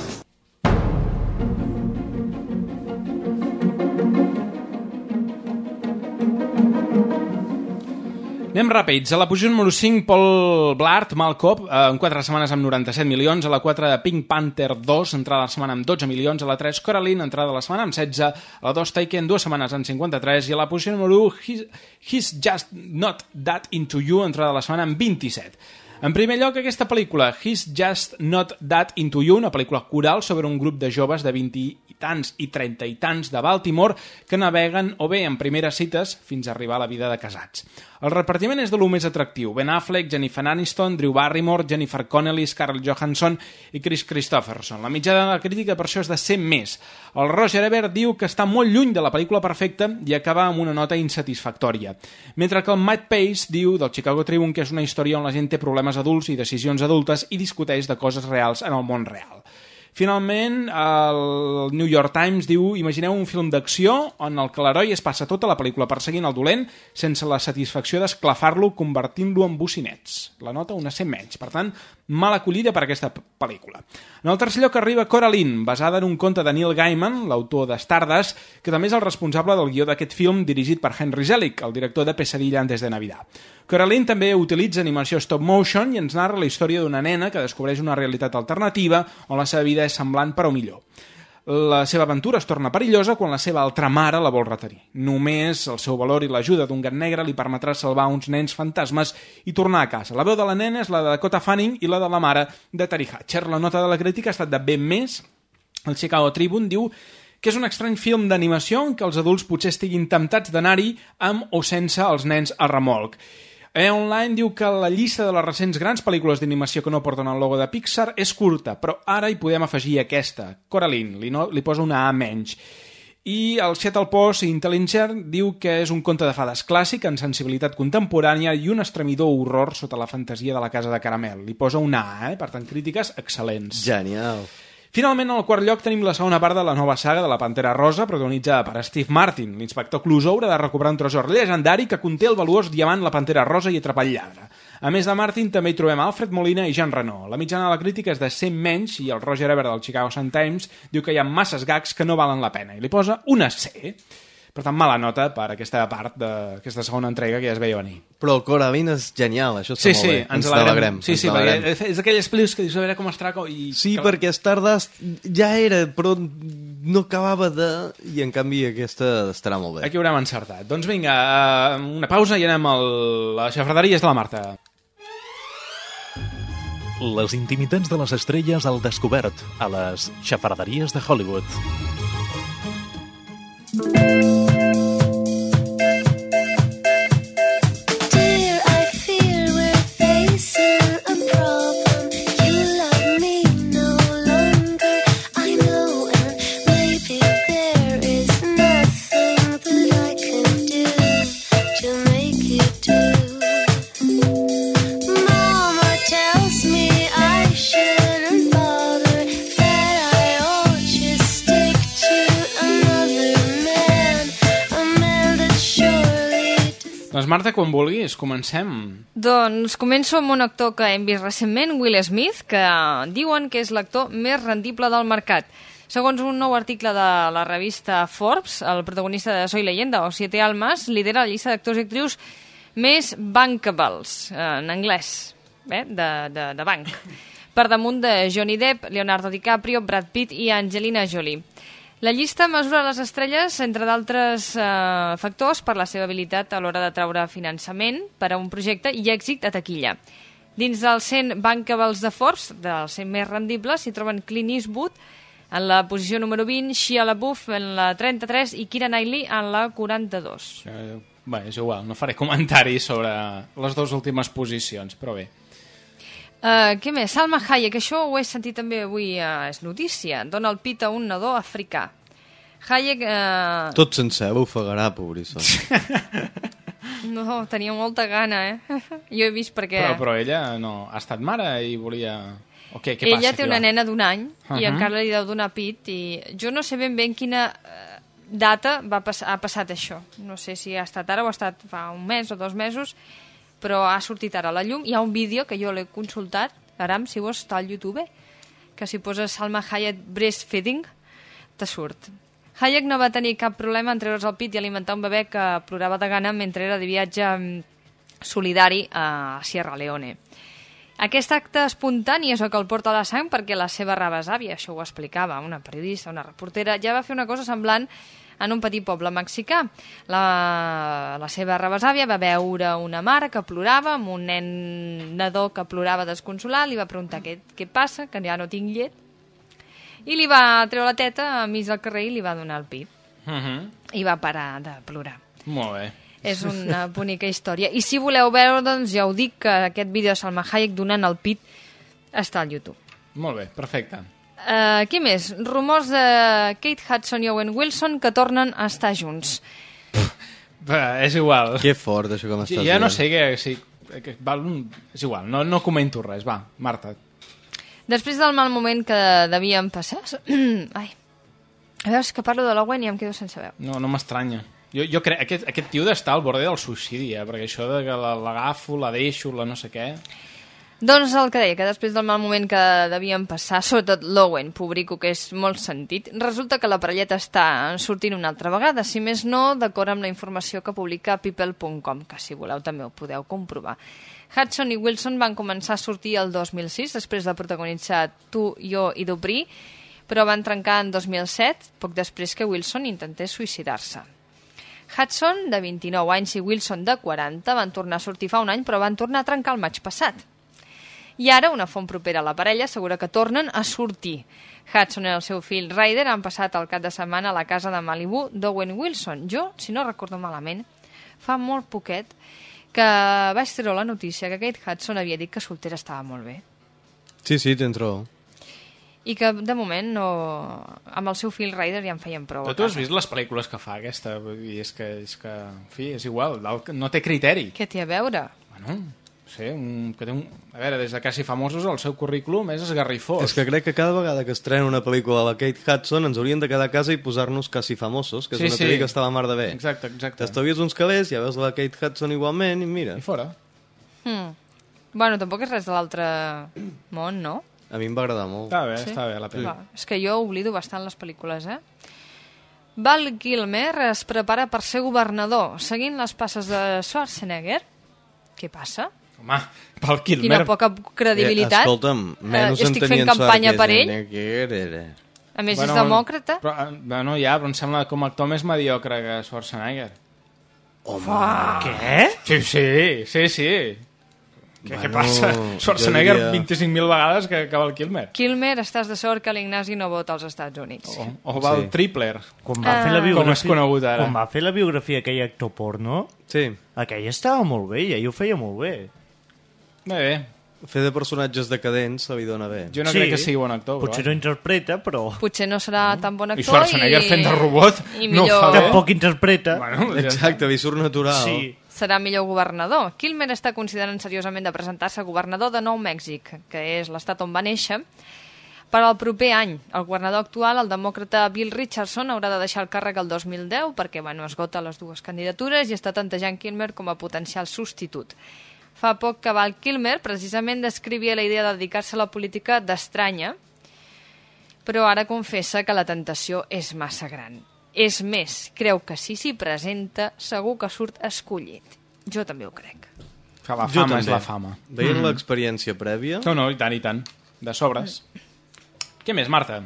Anem ràpids. A la posició número 5, Paul Blart, Mal Cop, eh, en 4 setmanes amb 97 milions. A la 4, Pink Panther 2, entrada la setmana amb 12 milions. A la 3, Coraline, entrada la setmana amb 16. A la 2, Taken, dues setmanes amb 53. I a la posició número 1, He's, He's Just Not That Into You, entrada la setmana amb 27. En primer lloc, aquesta pel·lícula, He's Just Not That Into You, una pel·lícula coral sobre un grup de joves de 20 i tants i 30 i tants de Baltimore que naveguen o bé en primeres cites fins a arribar a la vida de casats. El repartiment és de lo més atractiu. Ben Affleck, Jennifer Aniston, Drew Barrymore, Jennifer Connelly, Scarlett Johansson i Chris Christopherson. La mitjana de la crítica per això és de 100 més. El Roger Ebert diu que està molt lluny de la pel·lícula perfecta i acaba amb una nota insatisfactòria. Mentre que el Matt Pace diu del Chicago Tribune que és una història on la gent té problemes adults i decisions adultes i discuteix de coses reals en el món real. Finalment, el New York Times diu imagineu un film d'acció on el que l'heroi es passa tota la pel·lícula perseguint el dolent sense la satisfacció d'esclafar-lo convertint-lo en bocinets. La nota una 100 menys. Per tant, mala acollida per aquesta pel·lícula. En el tercer lloc arriba Coraline, basada en un conte de Neil Gaiman, l'autor de Stardust, que també és el responsable del guió d'aquest film dirigit per Henry Selick, el director de Pesadilla antes de Navidad. Coraline també utilitza animació stop motion i ens narra la història d'una nena que descobreix una realitat alternativa on la seva vida és semblant però millor. La seva aventura es torna perillosa quan la seva altra mare la vol retenir. Només el seu valor i l'ajuda d'un gat negre li permetrà salvar uns nens fantasmes i tornar a casa. La veu de la nena és la de Dakota Fanning i la de la mare de Terry Hatcher. La nota de la crítica ha estat de ben més. El Chicago Tribune diu que és un estrany film d'animació en què els adults potser estiguin temptats d'anar-hi amb o sense els nens a remolc. E Online diu que la llista de les recents grans pel·lícules d'animació que no porten el logo de Pixar és curta, però ara hi podem afegir aquesta, Coraline, li, no, li posa una A menys. I el Seattle Post Intelligencer diu que és un conte de fades clàssic en sensibilitat contemporània i un estremidor horror sota la fantasia de la casa de caramel. Li posa una A, eh? per tant, crítiques excel·lents. Genial. Finalment, al quart lloc tenim la segona part de la nova saga de la Pantera Rosa, protagonitzada per Steve Martin. L'inspector Clouseau haurà de recuperar un tresor llegendari que conté el valuós diamant La Pantera Rosa i atrapar el lladre. A més de Martin, també hi trobem Alfred Molina i Jean Reno. La mitjana de la crítica és de 100 menys i el Roger Ebert del Chicago Sun-Times diu que hi ha masses gags que no valen la pena i li posa una C. Per tant, mala nota per aquesta part d'aquesta segona entrega que ja es veia venir. Però el Coraline és genial, això està Sí, molt sí, bé. ens alegrem. Sí, ens sí, n'alegrem. perquè és d'aquelles pel·lícules que dius a veure com estarà co- i... Sí, perquè Stardust ja era, però no acabava de... I en canvi aquesta estarà molt bé. Aquí haurem encertat. Doncs vinga, eh, una pausa i anem a les xafraderies de la Marta. Les intimitats de les estrelles al descobert a les xafarderies de Hollywood. A problem. Marta, quan vulguis, comencem. Doncs començo amb un actor que hem vist recentment, Will Smith, que diuen que és l'actor més rendible del mercat. Segons un nou article de la revista Forbes, el protagonista de Soy Leyenda o Siete Almas lidera la llista d'actors i actrius més bankables, en anglès, eh, de, de, de banc, per damunt de Johnny Depp, Leonardo DiCaprio, Brad Pitt i Angelina Jolie. La llista mesura les estrelles, entre d'altres eh, factors, per la seva habilitat a l'hora de treure finançament per a un projecte i èxit a taquilla. Dins dels 100 bankables de Forbes, dels 100 més rendibles, s'hi troben Clint Eastwood en la posició número 20, Shia LaBeouf en la 33 i Keira Knightley en la 42. Eh, bé, és igual, no faré comentaris sobre les dues últimes posicions, però bé. Uh, què més? Salma Hayek, això ho he sentit també avui, uh, és notícia. Donald Pitt a un nadó africà. Hayek... Uh, Tot sencer l'ofegarà, pobrissó. No, tenia molta gana, eh? Jo he vist perquè... Però, però ella no ha estat mare i volia... O què, què Ella passa? té una va? nena d'un any i Uh -huh. encara li deu donar pit i jo no sé ben bé en quina eh, data va pas ha passat això. No sé si ha estat ara o ha estat fa un mes o dos mesos, però ha sortit ara a la llum. Hi ha un vídeo que jo l'he consultat, Aram, si vols, està al YouTube, que si poses Salma Hayek breastfeeding, te surt. Hayek no va tenir cap problema en treure's el pit i alimentar un bebè que plorava de gana mentre era de viatge mm, solidari a Sierra Leone. Aquest acte espontani és el que el porta a la sang perquè la seva rebesàvia, això ho explicava una periodista, una reportera, ja va fer una cosa semblant en un petit poble mexicà. La, la seva rebesàvia va veure una mare que plorava amb un nen nadó que plorava desconsolat, li va preguntar què, què passa, que ja no tinc llet, i li va treure la teta a mig del carrer i li va donar el pit. Uh -huh. I va parar de plorar. Molt bé. És una bonica història. I si voleu veure, doncs ja ho dic, que aquest vídeo de Salma Hayek donant el pit està al YouTube. Molt bé, perfecte. Uh, què més? Rumors de Kate Hudson i Owen Wilson que tornen a estar junts. Va, és igual. Que fort, això que Sí, m'estàs ja no dient. sé què... Sí, que val. És igual, no, no comento res. Va, Marta. Després del mal moment que devien passar... Ai, a veure, és que parlo de l'Owen i em quedo sense veu. No, no m'estranya. Jo, jo crec... Aquest, aquest tio d'estar al borde del suïcidi, eh? Perquè això de que la- l'agafo, la deixo, la no sé què... Doncs el que deia, que després del mal moment que devien passar, sobretot l'Owen, pobrico, que és molt sentit, resulta que la parelleta està sortint una altra vegada, si més no, d'acord amb la informació que publica people.com, que si voleu també ho podeu comprovar. Hudson i Wilson van començar a sortir el 2006, després de protagonitzar Tu, jo i Dupree, però van trencar en 2007, poc després que Wilson intentés suïcidar-se. Hudson, de 29 anys, i Wilson, de 40, van tornar a sortir fa un any, però van tornar a trencar el maig passat. I ara, una font propera a la parella assegura que tornen a sortir. Hudson i el seu fill Ryder han passat el cap de setmana a la casa de Malibu d'Owen Wilson. Jo, si no recordo malament, fa molt poquet que vaig treure la notícia que Kate Hudson havia dit que soltera estava molt bé Sí, sí, tens raó. i que de moment no... amb el seu fill Ryder ja en feien prou. Però tu has vist les pel·lícules que fa aquesta? Dir, és que, és que en fi, és igual, no té criteri. Què té a veure? Bueno, sé, un, que té un... A veure, des de quasi famosos el seu currículum és esgarrifós. És que crec que cada vegada que estrena una pel·lícula de la Kate Hudson ens haurien de quedar a casa i posar-nos quasi famosos, que és Sí, una sí. pel·li que està a la mar de bé. Exacte, exacte. T'estavies uns calés, ja veus la Kate Hudson igualment i mira. I fora. Hmm. Bueno, tampoc és res de l'altre món, no? A mi em va agradar molt. Està bé, està bé la pel·li. Va, és que jo oblido bastant les pel·lícules, eh? Val Kilmer es prepara per ser governador, seguint les passes de Schwarzenegger. Què passa? Home, pel Kilmer... Quina poca credibilitat. Eh, escolta'm, menys Eh, en estic tenien fent campanya per ell. A més, és demòcrata. Però, eh, bueno, ja, però em sembla com a actor més mediocre que Schwarzenegger. Home, Què? Sí, sí, sí, sí. Què, què Bueno, passa? jo Schwarzenegger diria- 25.000 vegades que, que Val Kilmer. Kilmer, estàs de sort que l'Ignasi no vota als Estats Units. O, o Val Sí. Tripler. Quan va Ah. fer la Com biografia... és conegut ara. Quan va fer la biografia aquell actor porno, Sí. aquell estava molt bé i ell ho feia molt bé. Bé, bé. Fer de personatges decadents se li dona bé. Jo no crec que sigui bon actor, però... Potser no interpreta, però... Potser no serà tan bon actor I Schwarzenegger fent de robot i no millor... fa bé. Tampoc interpreta. Bueno. Exacte, li surt natural. Sí. serà millor governador. Kilmer està considerant seriosament de presentar-se a governador de Nou Mèxic, que és l'estat on va néixer, per al proper any. El governador actual, el demòcrata Bill Richardson, haurà de deixar el càrrec el 2010 perquè bueno, esgota les dues candidatures i està tantejant Kilmer com a potencial substitut. Fa poc que Val Kilmer precisament descrivia la idea de dedicar-se a la política d'estranya, però ara confessa que la tentació és massa gran. És més, creu que si s'hi presenta, segur que surt escollit. Jo també ho crec. Que la Jo fama és també. la fama. Veient Mm. l'experiència prèvia... No, no, i tant, i tant. De sobres. Què més, Marta?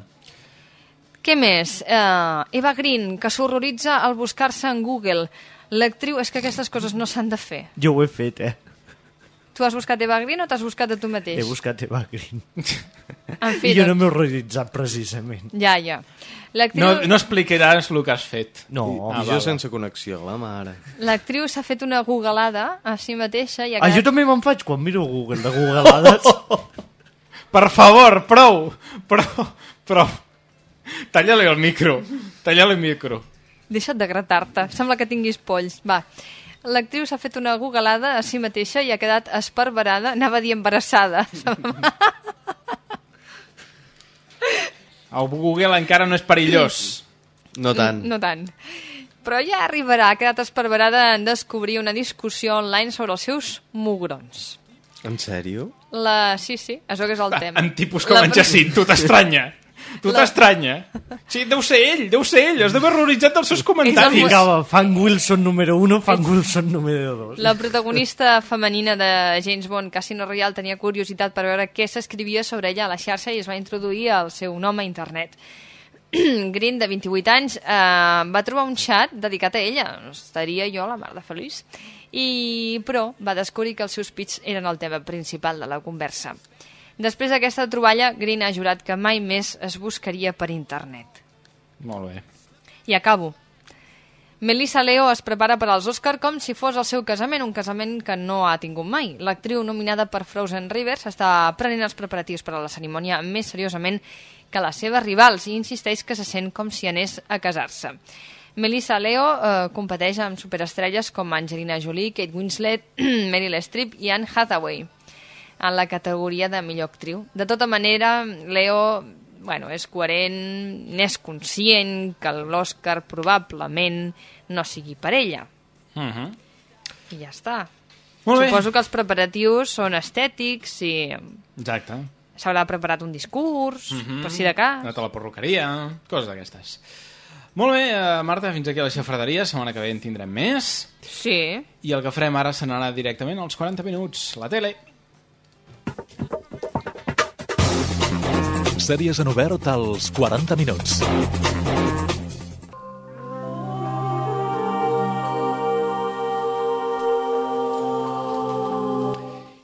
Què més? Uh, Eva Green, que s'horroritza al buscar-se en Google. L'actriu... És que aquestes coses no s'han de fer. Jo ho he fet, eh? Tu has buscat Eva Green o t'has buscat a tu mateix? He buscat Eva Green. En fi, I jo no doncs- m'he horroritzat, precisament. Ja, ja. L'actriu No, no explicaràs el que has fet. No. I Ah, jo va, va. sense connexió, la mare. l'actriu s'ha fet una googlada a si mateixa i ha Ah, jo també me'n faig quan miro Google de googlades. Per favor, prou! Prou! Prou! Talla-li el micro. Talla-li el micro. Deixa't de gratar-te. Sembla que tinguis polls. Va. L'actriu s'ha fet una googlada a si mateixa i ha quedat esparverada, anava a dir embarassada. El Google encara no és perillós. No tant. No tant. Però ja arribarà, ha quedat esparverada en descobrir una discussió online sobre els seus mugrons. En sèrio? La... Sí, sí, això que és el tema. En tipus com La- en Jacint, tu t'estranya. Tu La- t'estranya. Sí, deu ser ell, deu ser ell. Has d'haver horroritzat dels seus comentaris. Ficava fan Wilson número 1, fan Wilson número 2. La protagonista femenina de James Bond, Casino Royale, tenia curiositat per veure què s'escrivia sobre ella a la xarxa i es va introduir el seu nom a internet. Green, de 28 anys, eh, va trobar un xat dedicat a ella. Estaria jo a la mar de feliç. I, però va descobrir que els seus pits eren el tema principal de la conversa. Després d'aquesta troballa, Green ha jurat que mai més es buscaria per internet. Molt bé. I acabo. Melissa Leo es prepara per als Oscar com si fos el seu casament, un casament que no ha tingut mai. L'actriu nominada per Frozen Rivers està prenent els preparatius per a la cerimònia més seriosament que les seves rivals i insisteix que se sent com si anés a casar-se. Melissa Leo eh, competeix amb superestrelles com Angelina Jolie, Kate Winslet, Meryl Streep i Anne Hathaway en la categoria de millor actriu. De tota manera, Leo bueno, és coherent, n'és conscient que l'Oscar probablement no sigui per ella. Uh -huh. I ja està. Molt bé. Suposo que els preparatius són estètics i Exacte. s'haurà preparat un discurs, Mhm. per si de cas. Anat a la perruqueria, coses d'aquestes. Molt bé, eh, Marta, fins aquí a la xafraderia. Setmana que ve en tindrem més. Sí. I el que farem ara se n'anà directament als 40 minuts. La tele. Sèries en obert als 40 minuts.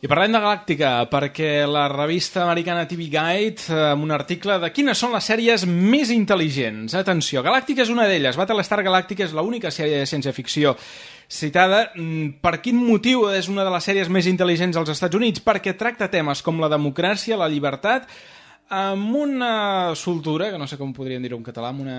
I parlem de Galàctica, perquè la revista americana TV Guide, eh, amb un article de quines són les sèries més intel·ligents. Atenció, Galàctica és una d'elles. Battlestar Galàctica és l'única sèrie de ciència-ficció citada. Mm, Per quin motiu és una de les sèries més intel·ligents als Estats Units? Perquè tracta temes com la democràcia, la llibertat, amb una soltura, que no sé com podríem dir-ho en català, amb una...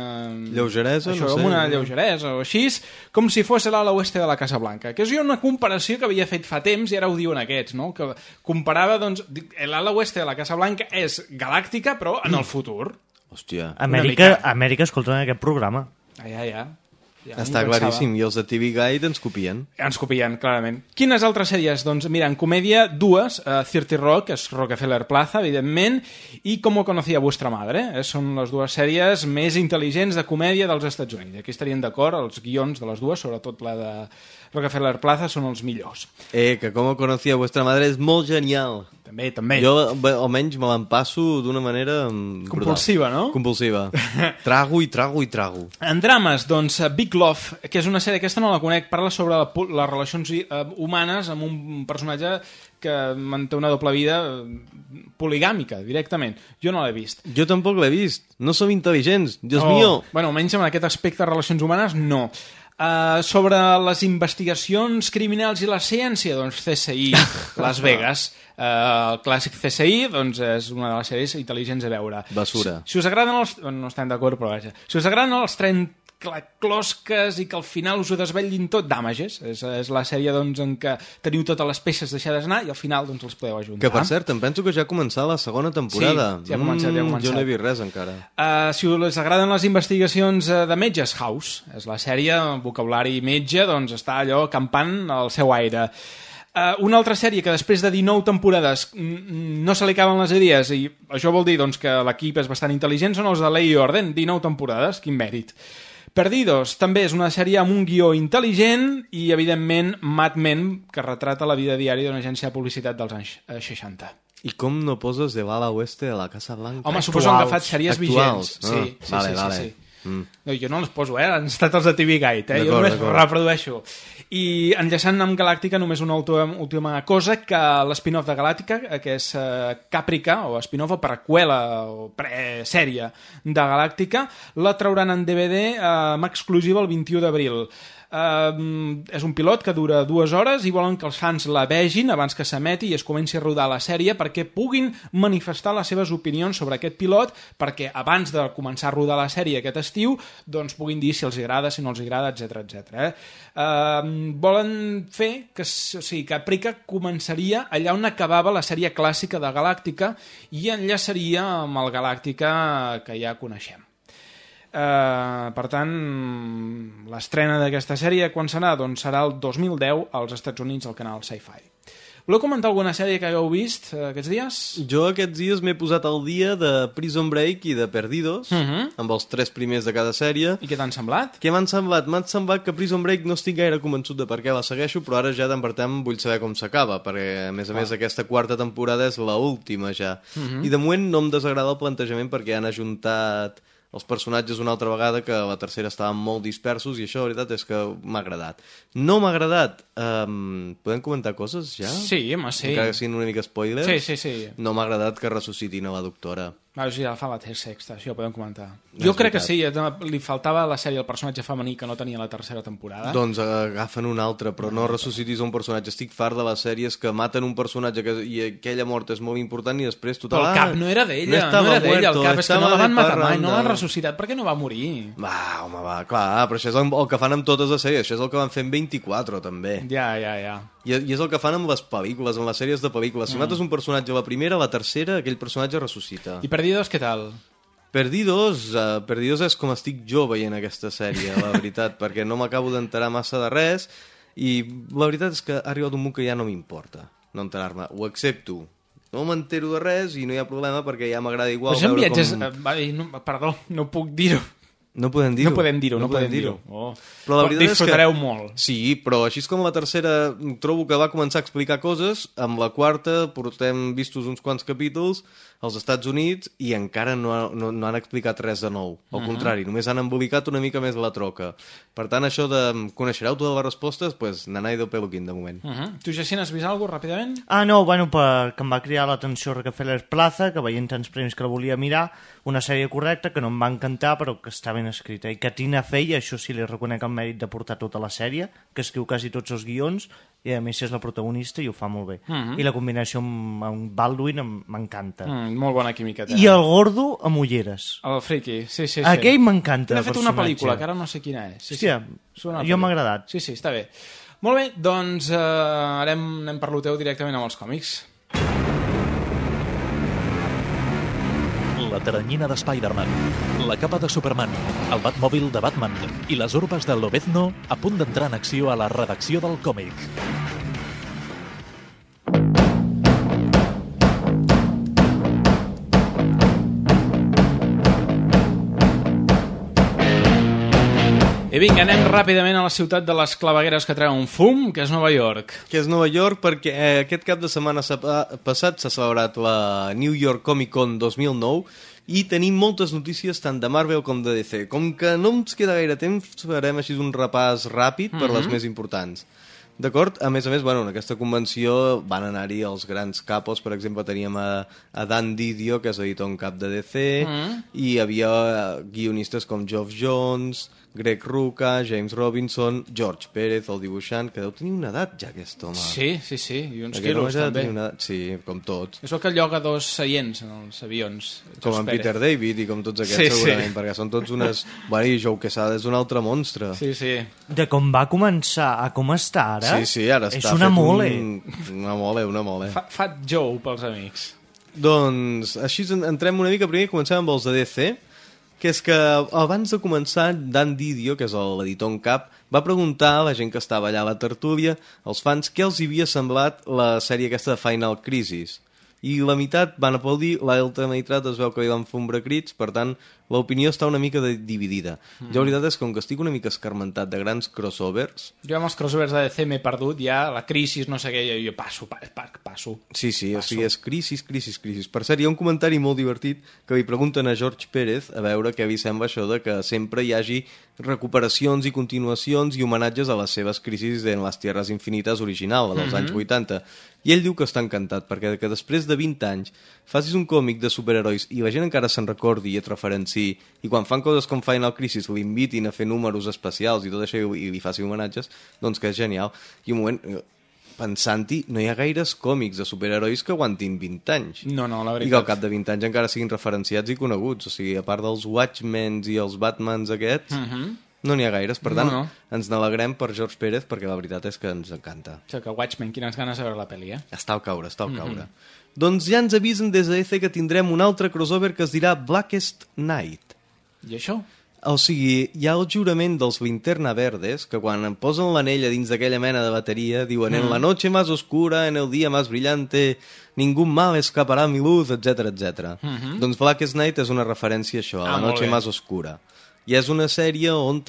Lleugeresa, Això, no sé. amb una lleugeresa o així, com si fos l'ala oeste de la Casa Blanca, que és una comparació que havia fet fa temps i ara ho diuen aquests, no? que comparava, doncs, l'ala oeste de la Casa Blanca és galàctica, però en el futur. Hòstia. Amèrica, Amèrica escoltant aquest programa. Ah, ja, ja. Ja Està claríssim, i els de TV Guide ens copien. Ens copien, clarament. Quines altres sèries? Doncs mira, en comèdia, dues. Uh, 30 Rock, és Rockefeller Plaza, evidentment, i Com ho conocía vuestra madre. Eh? Són les dues sèries més intel·ligents de comèdia dels Estats Units. Aquí estarien d'acord, els guions de les dues, sobretot la de Rockefeller Plaza, són els millors. Eh, que com conocía vuestra madre és molt genial. També, també. Jo, bé, almenys, me l'empasso d'una manera... mm, brutal. Compulsiva, no? Compulsiva. trago i trago i trago. En drames, doncs, eh, Big Love, que és una sèrie, aquesta no la conec, parla sobre la, les relacions eh, humanes amb un personatge que manté una doble vida eh, poligàmica, directament. Jo no l'he vist. Jo tampoc l'he vist. No som intel·ligents. Dios Oh, mío. Bueno, almenys en aquest aspecte de relacions humanes, no. Uh, sobre les investigacions criminals i la ciència, doncs CSI Las Vegas. Uh, el clàssic CSI doncs, és una de les sèries intel·ligents a veure. Basura. Si, si us agraden els... No estem d'acord, però vaja. Si us agraden els 30 clacclosques i que al final us ho desvetllin tot, Damages. És, és la sèrie doncs, en què teniu totes les peces deixades anar i al final doncs, les podeu ajuntar. Que per cert, em penso que ja ha començat la segona temporada. Sí, ja ha començat, ja ha mm, començat. Mm, jo no he vist res encara. Uh, si us agraden les investigacions uh, de Metges House, és la sèrie, vocabulari metge, doncs està allò campant al seu aire. Uh, una altra sèrie que després de 19 temporades no se li acaben les idees i això vol dir doncs, que l'equip és bastant intel·ligent són els de Lei i Orden, 19 temporades, quin mèrit. Perdidos també és una sèrie amb un guió intel·ligent i, evidentment, Mad Men, que retrata la vida diària d'una agència de publicitat dels anys eh, 60. I com no poses de l'ala oeste de la Casa Blanca? Home, suposo que han agafat sèries Actuals. vigents. Sí, Ah, sí, vale, sí, vale. sí, sí. Mm. No, jo no les poso, eh? Han estat els de TV Guide, eh? Jo només reprodueixo. I enllaçant amb Galàctica, només una última, última cosa, que l'espin-off de Galàctica, eh, que és uh, Caprica, o spin-off o preqüela, o pre-sèrie de Galàctica, la trauran en DVD eh, amb exclusiva el 21 d'abril. Uh, és un pilot que dura dues hores i volen que els fans la vegin abans que s'emeti i es comenci a rodar la sèrie perquè puguin manifestar les seves opinions sobre aquest pilot perquè abans de començar a rodar la sèrie aquest estiu doncs puguin dir si els agrada, si no els agrada, etc etc. Eh? Uh, volen fer que, o sigui, que Aprica començaria allà on acabava la sèrie clàssica de Galàctica i enllaçaria amb el Galàctica que ja coneixem. Uh, per tant, l'estrena d'aquesta sèrie quan serà? Doncs serà el 2010 als Estats Units al canal Sci-Fi. Voleu comentar alguna sèrie que hagueu vist uh, aquests dies? Jo aquests dies m'he posat al dia de Prison Break i de Perdidos, Mhm. amb els tres primers de cada sèrie. I què t'han semblat? Què m'han semblat? M'han semblat que Prison Break no estic gaire convençut de per què la segueixo, però ara ja tant per tant vull saber com s'acaba, perquè a més a Clar. més aquesta quarta temporada és la última ja. Mhm. I de moment no em desagrada el plantejament perquè han ajuntat els personatges una altra vegada que la tercera estaven molt dispersos i això la veritat és que m'ha agradat. No m'ha agradat... Um, podem comentar coses ja? Sí, home, sí. Encara que siguin una mica spoilers. Sí, sí, sí. No m'ha agradat que ressuscitin a la doctora. Va, o sigui, ja fa la ter- sexta, això ho podem comentar. És jo crec que veritat. sí, eh, li faltava a la sèrie el personatge femení que no tenia la tercera temporada. Doncs agafen un altre, però no ressuscitis un personatge. Estic fart de les sèries que maten un personatge que, i aquella mort és molt important i després total... Però el cap no era d'ella, no, estava era d'ella, el cap és que no la van matar mai, no l'han ressuscitat, per què no va morir? Va, home, va, clar, però això és el, el que fan amb totes les sèries, això és el que van fer en 24, també. Ja, ja, ja. I, I és el que fan amb les pel·lícules, amb les sèries de pel·lícules. Si Mm. mates un personatge a la primera, a la tercera, aquell personatge ressuscita. I Perdidos, què tal? Perdidos, uh, Perdidos és com estic jo veient aquesta sèrie, la veritat, perquè no m'acabo d'enterar massa de res i la veritat és que ha arribat un punt que ja no m'importa no enterar-me. Ho accepto. No m'entero de res i no hi ha problema perquè ja m'agrada igual Però són viatges... com... eh, Va dir, no, perdó, no puc dir-ho. No podem dir-ho. No podem dir-ho, no podem dir-ho. Oh. Però la veritat Disfrutareu és que... molt. Sí, però així és com la tercera trobo que va començar a explicar coses, amb la quarta portem vistos uns quants capítols als Estats Units i encara no, ha, no, no han explicat res de nou. Al Mhm. contrari, només han embolicat una mica més la troca. Per tant, això de coneixereu totes les respostes, pues, nanai del peluquín, de moment. Uh -huh. Tu, Jacint, has vist alguna cosa ràpidament? Ah, no, bueno, perquè em va cridar l'atenció Rockefeller Plaza, que veient tants premis que la volia mirar, una sèrie correcta que no em va encantar, però que està ben escrita. I que Tina Fey, això sí li reconec el mèrit de portar tota la sèrie, que escriu quasi tots els guions, i a més és la protagonista i ho fa molt bé. Mhm. I la combinació amb, amb Baldwin m'encanta. Mm, molt bona química. té. I el gordo amb ulleres. El friki, sí, sí. sí. Aquell m'encanta, N'ha fet una pel·lícula, que ara no sé quina és. Sí, Hòstia, sí. Jo m'ha agradat. Sí, sí, està bé. Molt bé, doncs eh, anem, anem per lo teu directament amb els còmics. Teranyina de Spider-Man, la capa de Superman, el Batmòbil de Batman i les urbes de Lobezno a punt d'entrar en acció a la redacció del còmic. I vinga, anem ràpidament a la ciutat de les clavegueres que treu un fum, que és Nova York. que és Nova York perquè eh, aquest cap de setmana sa- passat s'ha celebrat la New York Comic Con 2009 i tenim moltes notícies tant de Marvel com de DC. Com que no ens queda gaire temps, farem així un repàs ràpid per les Mhm. més importants. D'acord? A més a més, bueno, en aquesta convenció van anar-hi els grans capos, per exemple, teníem a, a Dan Didio, que és editor en cap de DC, Mhm. i hi havia guionistes com Geoff Jones, Greg Rucka, James Robinson, George Pérez, el dibuixant, que deu tenir una edat ja aquest home. Sí, sí, sí, i uns Aquest quilos ja també. Una... edat- Sí, com tots. És el que lloga dos seients en els avions. Com George en Pérez. Peter David i com tots aquests, Sí, sí. segurament, perquè són tots unes... Bueno, i Joe Quesada és un altre monstre. Sí, sí. De com va començar a com està ara, Sí, sí, ara és està una fet mole. Un... Una mole, una mole. Fa, Fat Joe pels amics. Doncs així en- entrem una mica, primer comencem amb els de DC, que és que abans de començar, Dan Didio, que és l'editor en cap, va preguntar a la gent que estava allà a la tertúlia, als fans, què els havia semblat la sèrie aquesta de Final Crisis. I la meitat van aplaudir, l'altra meitat es veu que li van fumbre crits, per tant, l'opinió està una mica de, dividida. Mm. Jo la veritat és que com que estic una mica escarmentat de grans crossovers, Jo amb els crossovers de DC m'he perdut ja, la crisi, no sé què, jo, jo passo, pa, pa, passo. Sí, sí, o sigui, és crisis, crisis, crisis. Per cert, hi ha un comentari molt divertit que li pregunten a George Pérez a veure què li sembla això de que sempre hi hagi recuperacions i continuacions i homenatges a les seves crisis en les Tierras Infinites original, dels Mhm. anys 80. I ell diu que està encantat, perquè que després de 20 anys facis un còmic de superherois i la gent encara se'n recordi i et referenciï, i quan fan coses com Final Crisis l'invitin a fer números especials i tot això i, i li faci homenatges, doncs que és genial. I un moment, eh, pensant-hi, no hi ha gaires còmics de superherois que aguantin 20 anys. No, no, la I que veritat. al cap de 20 anys encara siguin referenciats i coneguts. O sigui, a part dels Watchmens i els Batmans aquests, Mhm. no n'hi ha gaires. Per No, tant, no. ens n'alegrem per George Pérez perquè la veritat és que ens encanta. O sigui que Watchmen, quines ganes de veure la pel·li, eh? Està al caure, està al Mhm. caure. Doncs ja ens avisen des de DC que tindrem un altre crossover que es dirà Blackest Night. I això? O sigui, hi ha el jurament dels Linterna Verdes, que quan em posen l'anella dins d'aquella mena de bateria, diuen en Mm. la noche más oscura, en el dia más brillante, ningún mal escaparà mi luz, etc etc. Mhm. Doncs Blackest Night és una referència a això, a Ah, la noche más oscura. I és una sèrie on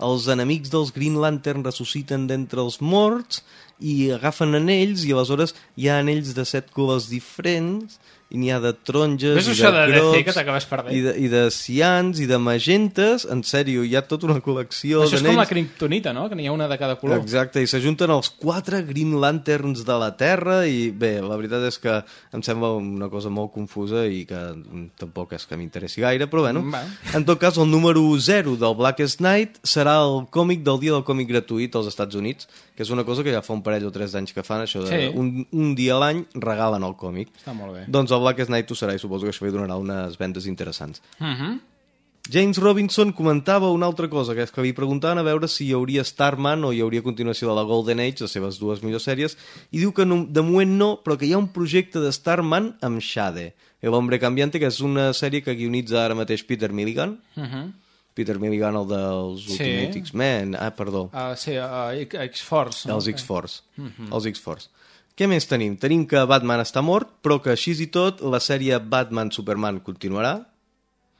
els enemics dels Green Lantern ressusciten d'entre els morts i agafen anells i aleshores hi ha anells de set colors diferents i n'hi ha de taronges, Ves i de de grocs, que i de, i de cians, i de magentes, en sèrio, hi ha tota una col·lecció Això és com la d'anells. kriptonita, no? Que n'hi ha una de cada color. Exacte, i s'ajunten els quatre Green Lanterns de la Terra i bé, la veritat és que em sembla una cosa molt confusa i que tampoc és que m'interessi gaire, però bueno, Va. en tot cas el número 0 del Blackest Night serà el còmic del dia del còmic gratuït als Estats Units, que és una cosa que ja fa un parell o tres d'anys que fan, això de Sí. un, un dia a l'any regalen el còmic. Està molt bé. Doncs el Blackest Night ho serà i suposo que això li donarà unes vendes interessants. Mhm. James Robinson comentava una altra cosa, que és que li preguntaven a veure si hi hauria Starman o hi hauria continuació de la Golden Age, les seves dues millors sèries, i diu que no, de moment no, però que hi ha un projecte de Starman amb Shade, el Hombre Cambiante, que és una sèrie que guionitza ara mateix Peter Milligan, Mhm. Peter Milligan, el dels Sí. Ultimate X-Men, ah, perdó, Uh, sí, uh, X-Force. els X-Force, Mhm. els X-Force. Què més tenim? Tenim que Batman està mort, però que així i tot la sèrie Batman-Superman continuarà.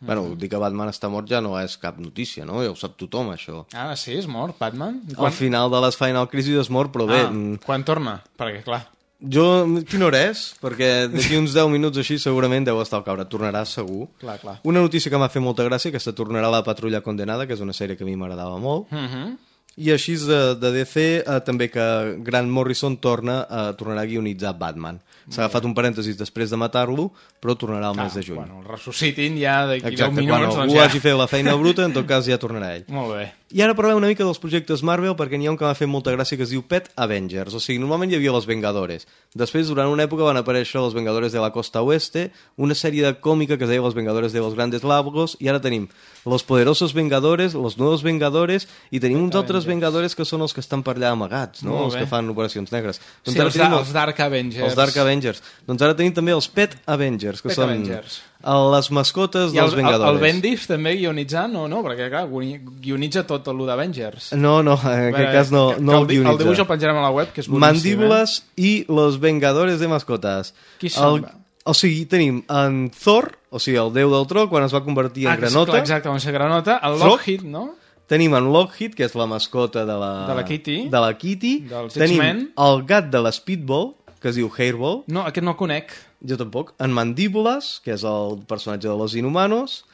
Bueno, dir que Batman està mort ja no és cap notícia, no? Ja ho sap tothom, això. Ah, sí, és mort, Batman? I Al final de les Final Crisis és mort, però bé... Ah, mm, quan torna? Perquè, clar... Jo, quina hora és? Perquè d'aquí uns 10 minuts així segurament deu estar al caure. Tornarà segur. Clar, clar. Una notícia que m'ha fet molta gràcia, que se tornarà la Patrulla Condenada, que és una sèrie que a mi m'agradava molt. Mhm. I així de, de DC eh, també que Grant Morrison torna a, tornarà a guionitzar Batman. S'ha agafat un parèntesis després de matar-lo, però tornarà al Ah, mes de juny. Bueno, el ressuscitin ja d'aquí 10 Exacte, minuts. quan doncs algú ja... hagi fet la feina bruta, en tot cas ja tornarà ell. Molt bé. I ara parlem una mica dels projectes Marvel, perquè n'hi ha un que m'ha fet molta gràcia que es diu Pet Avengers. O sigui, normalment hi havia els Vengadores. Després, durant una època, van aparèixer els Vengadores de la Costa Oeste, una sèrie de còmica que es deia Los Vengadores de los Grandes Lagos, i ara tenim Los Poderosos Vengadores, Los Nuevos Vengadores, i tenim uns altres Vengadores que són els que estan per allà amagats, no? Molt els bé. que fan operacions negres. Sí, ara els, els Dark Avengers. els Dark Avengers. Doncs ara tenim també els Pet Avengers, que Pet són Avengers. Eh, les mascotes I el, dels el, Vengadores. el Bendis també guionitzant o no? Perquè, clar, guioni- guionitza tot el d'Avengers. No, no, en aquest cas no, que, no que el el, guionitza. el dibuix el penjarem a la web, que és boníssim. Mandíbules i los Vengadores de mascotes. Qui són? El, o sigui, tenim en Thor, o sigui, el déu del tro, quan es va convertir Eh? en Ah, granota. clar, Exacte, van ser granota. El. Lockheed, no? Tenim en Lockheed, que és la mascota de la... De la Kitty. De la Kitty. Dels Tenim el gat de l'Speedball, que es diu Hairball. No, aquest no el conec. Jo tampoc. En Mandíbules, que és el personatge de los Inhumanos.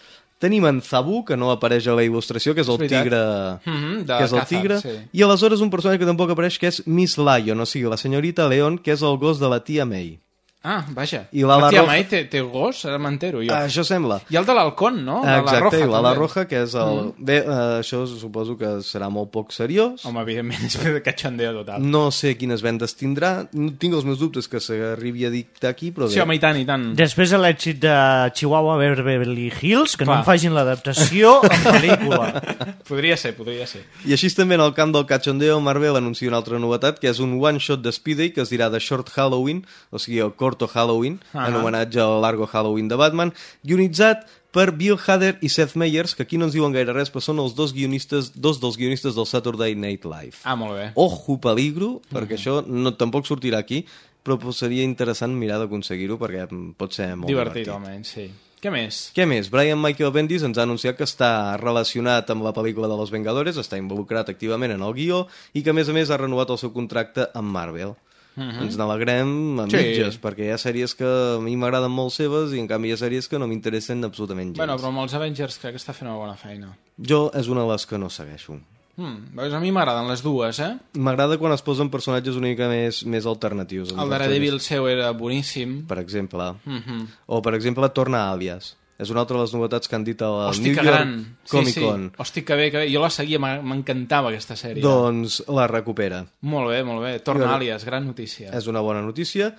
Tenim en Zabu, que no apareix a la il·lustració, que és el tigre... Mhm, de que és el Cathar, tigre. sí. I aleshores un personatge que tampoc apareix, que és Miss Lion, o sigui, la senyorita Leon, que és el gos de la tia May. Ah, vaja. I l'ala la tia roja- Mai té, té gos, ara m'entero jo. Ah, això sembla. I el de l'Halcón, no? La Exacte, Roja, i l'ala roja, que és el... Mm. Bé, eh, això suposo que serà molt poc seriós. Home, evidentment, és de cachondeo total. No sé quines vendes tindrà. No tinc els meus dubtes que s'arribi a dictar aquí, però bé. Sí, home, i tant, i tant. Després de l'èxit de Chihuahua Beverly Hills, que Clar. no en facin l'adaptació en pel·lícula. Podria ser, podria ser. I així també en el camp del cachondeo, Marvel anuncia una altra novetat, que és un one-shot de Speedy, que es dirà The Short Halloween, o sigui, el corto Halloween, Ahà. en homenatge al largo Halloween de Batman, guionitzat per Bill Hader i Seth Meyers, que aquí no ens diuen gaire res, però són els dos guionistes, dos dels guionistes del Saturday Night Live. Ah, molt bé. Ojo peligro, perquè això no, tampoc sortirà aquí, però seria interessant mirar d'aconseguir-ho, perquè mm, pot ser molt Divertit, divertit. almenys, sí. Què més? Què més? Brian Michael Bendis ens ha anunciat que està relacionat amb la pel·lícula de Los Vengadores, està involucrat activament en el guió i que, a més a més, ha renovat el seu contracte amb Marvel. Mhm. Ens n'alegrem a Sí. mitges, perquè hi ha sèries que a mi m'agraden molt seves i, en canvi, hi ha sèries que no m'interessen absolutament gens. Bueno, però amb els Avengers crec que està fent una bona feina. Jo és una de les que no segueixo. Hmm, veus, a mi m'agraden les dues, eh? M'agrada quan es posen personatges una mica més, més alternatius. El Daredevil seu era boníssim. Per exemple. Mhm. O, per exemple, torna a Alias. És una altra de les novetats que han dit al Hosti, New que York gran. Comic sí, Con. sí. Hosti, que bé, que bé. Jo la seguia, m'encantava aquesta sèrie. Doncs la recupera. Molt bé, molt bé. Torna Bueno, àlies, gran notícia. És una bona notícia.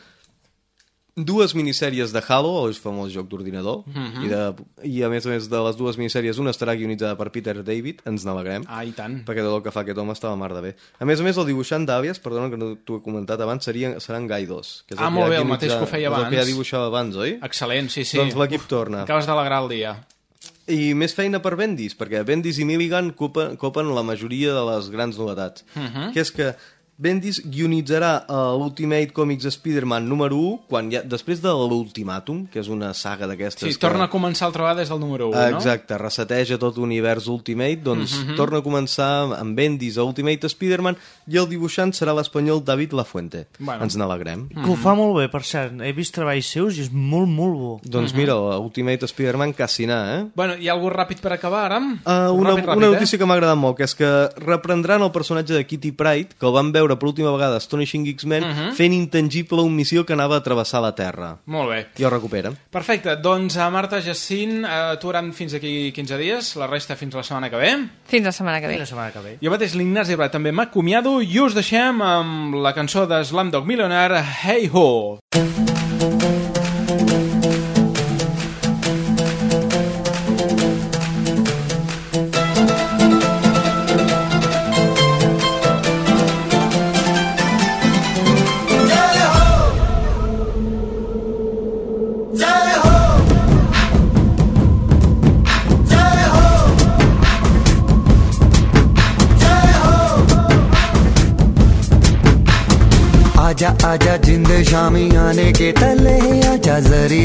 Dues minissèries de Halo, el famós joc d'ordinador, Mhm. i, de, i a més a més de les dues minissèries, una estarà guionitzada per Peter David, ens n'alegrem, Ah, i tant. perquè tot el que fa aquest home estava mar de bé. A més a més, el dibuixant d'Àlies, perdona que no t'ho he comentat abans, seria, serà en Guy 2. Que és Ah, el molt que bé, el mateix que ho feia és El que abans. ja dibuixava abans, oi? Excel·lent, sí, sí. Doncs l'equip torna. Acabes d'alegrar el dia. I més feina per Bendis, perquè Bendis i Milligan copen, copen la majoria de les grans novetats. Mhm. Que és que Bendis guionitzarà uh, l'Ultimate Comics Spider-Man número 1 quan ja, després de l'Ultimàtum, que és una saga d'aquestes... Sí, torna a començar altra vegada des del número 1, Ah, no? Exacte, reseteja tot l'univers Ultimate, doncs Mhm. torna a començar amb Bendis a Ultimate Spider-Man i el dibuixant serà l'espanyol David Lafuente. Bueno. Ens n'alegrem. Que ho fa molt bé, per cert. He vist treballs seus i és molt, molt bo. Doncs mira, l'Ultimate Spider-Man quasi anar, eh? Bueno, hi ha algú ràpid per acabar, ara? Uh, una, ràpid, ràpid, una eh? notícia que m'ha agradat molt, que és que reprendran el personatge de Kitty Pryde, que el van veure per última vegada Astonishing X-Men, Mhm. fent intangible un missió que anava a travessar la Terra. Molt bé. I ho recupera. Perfecte, doncs a Marta Jacint, eh, tu ara fins aquí 15 dies, la resta fins la setmana que ve. Fins la setmana que ve. La setmana que ve. Jo mateix, l'Ignasi Bra, també m'acomiado i us deixem amb la cançó de Slamdog Millionaire, Hey Ho. आजा आने के तले आजा जरी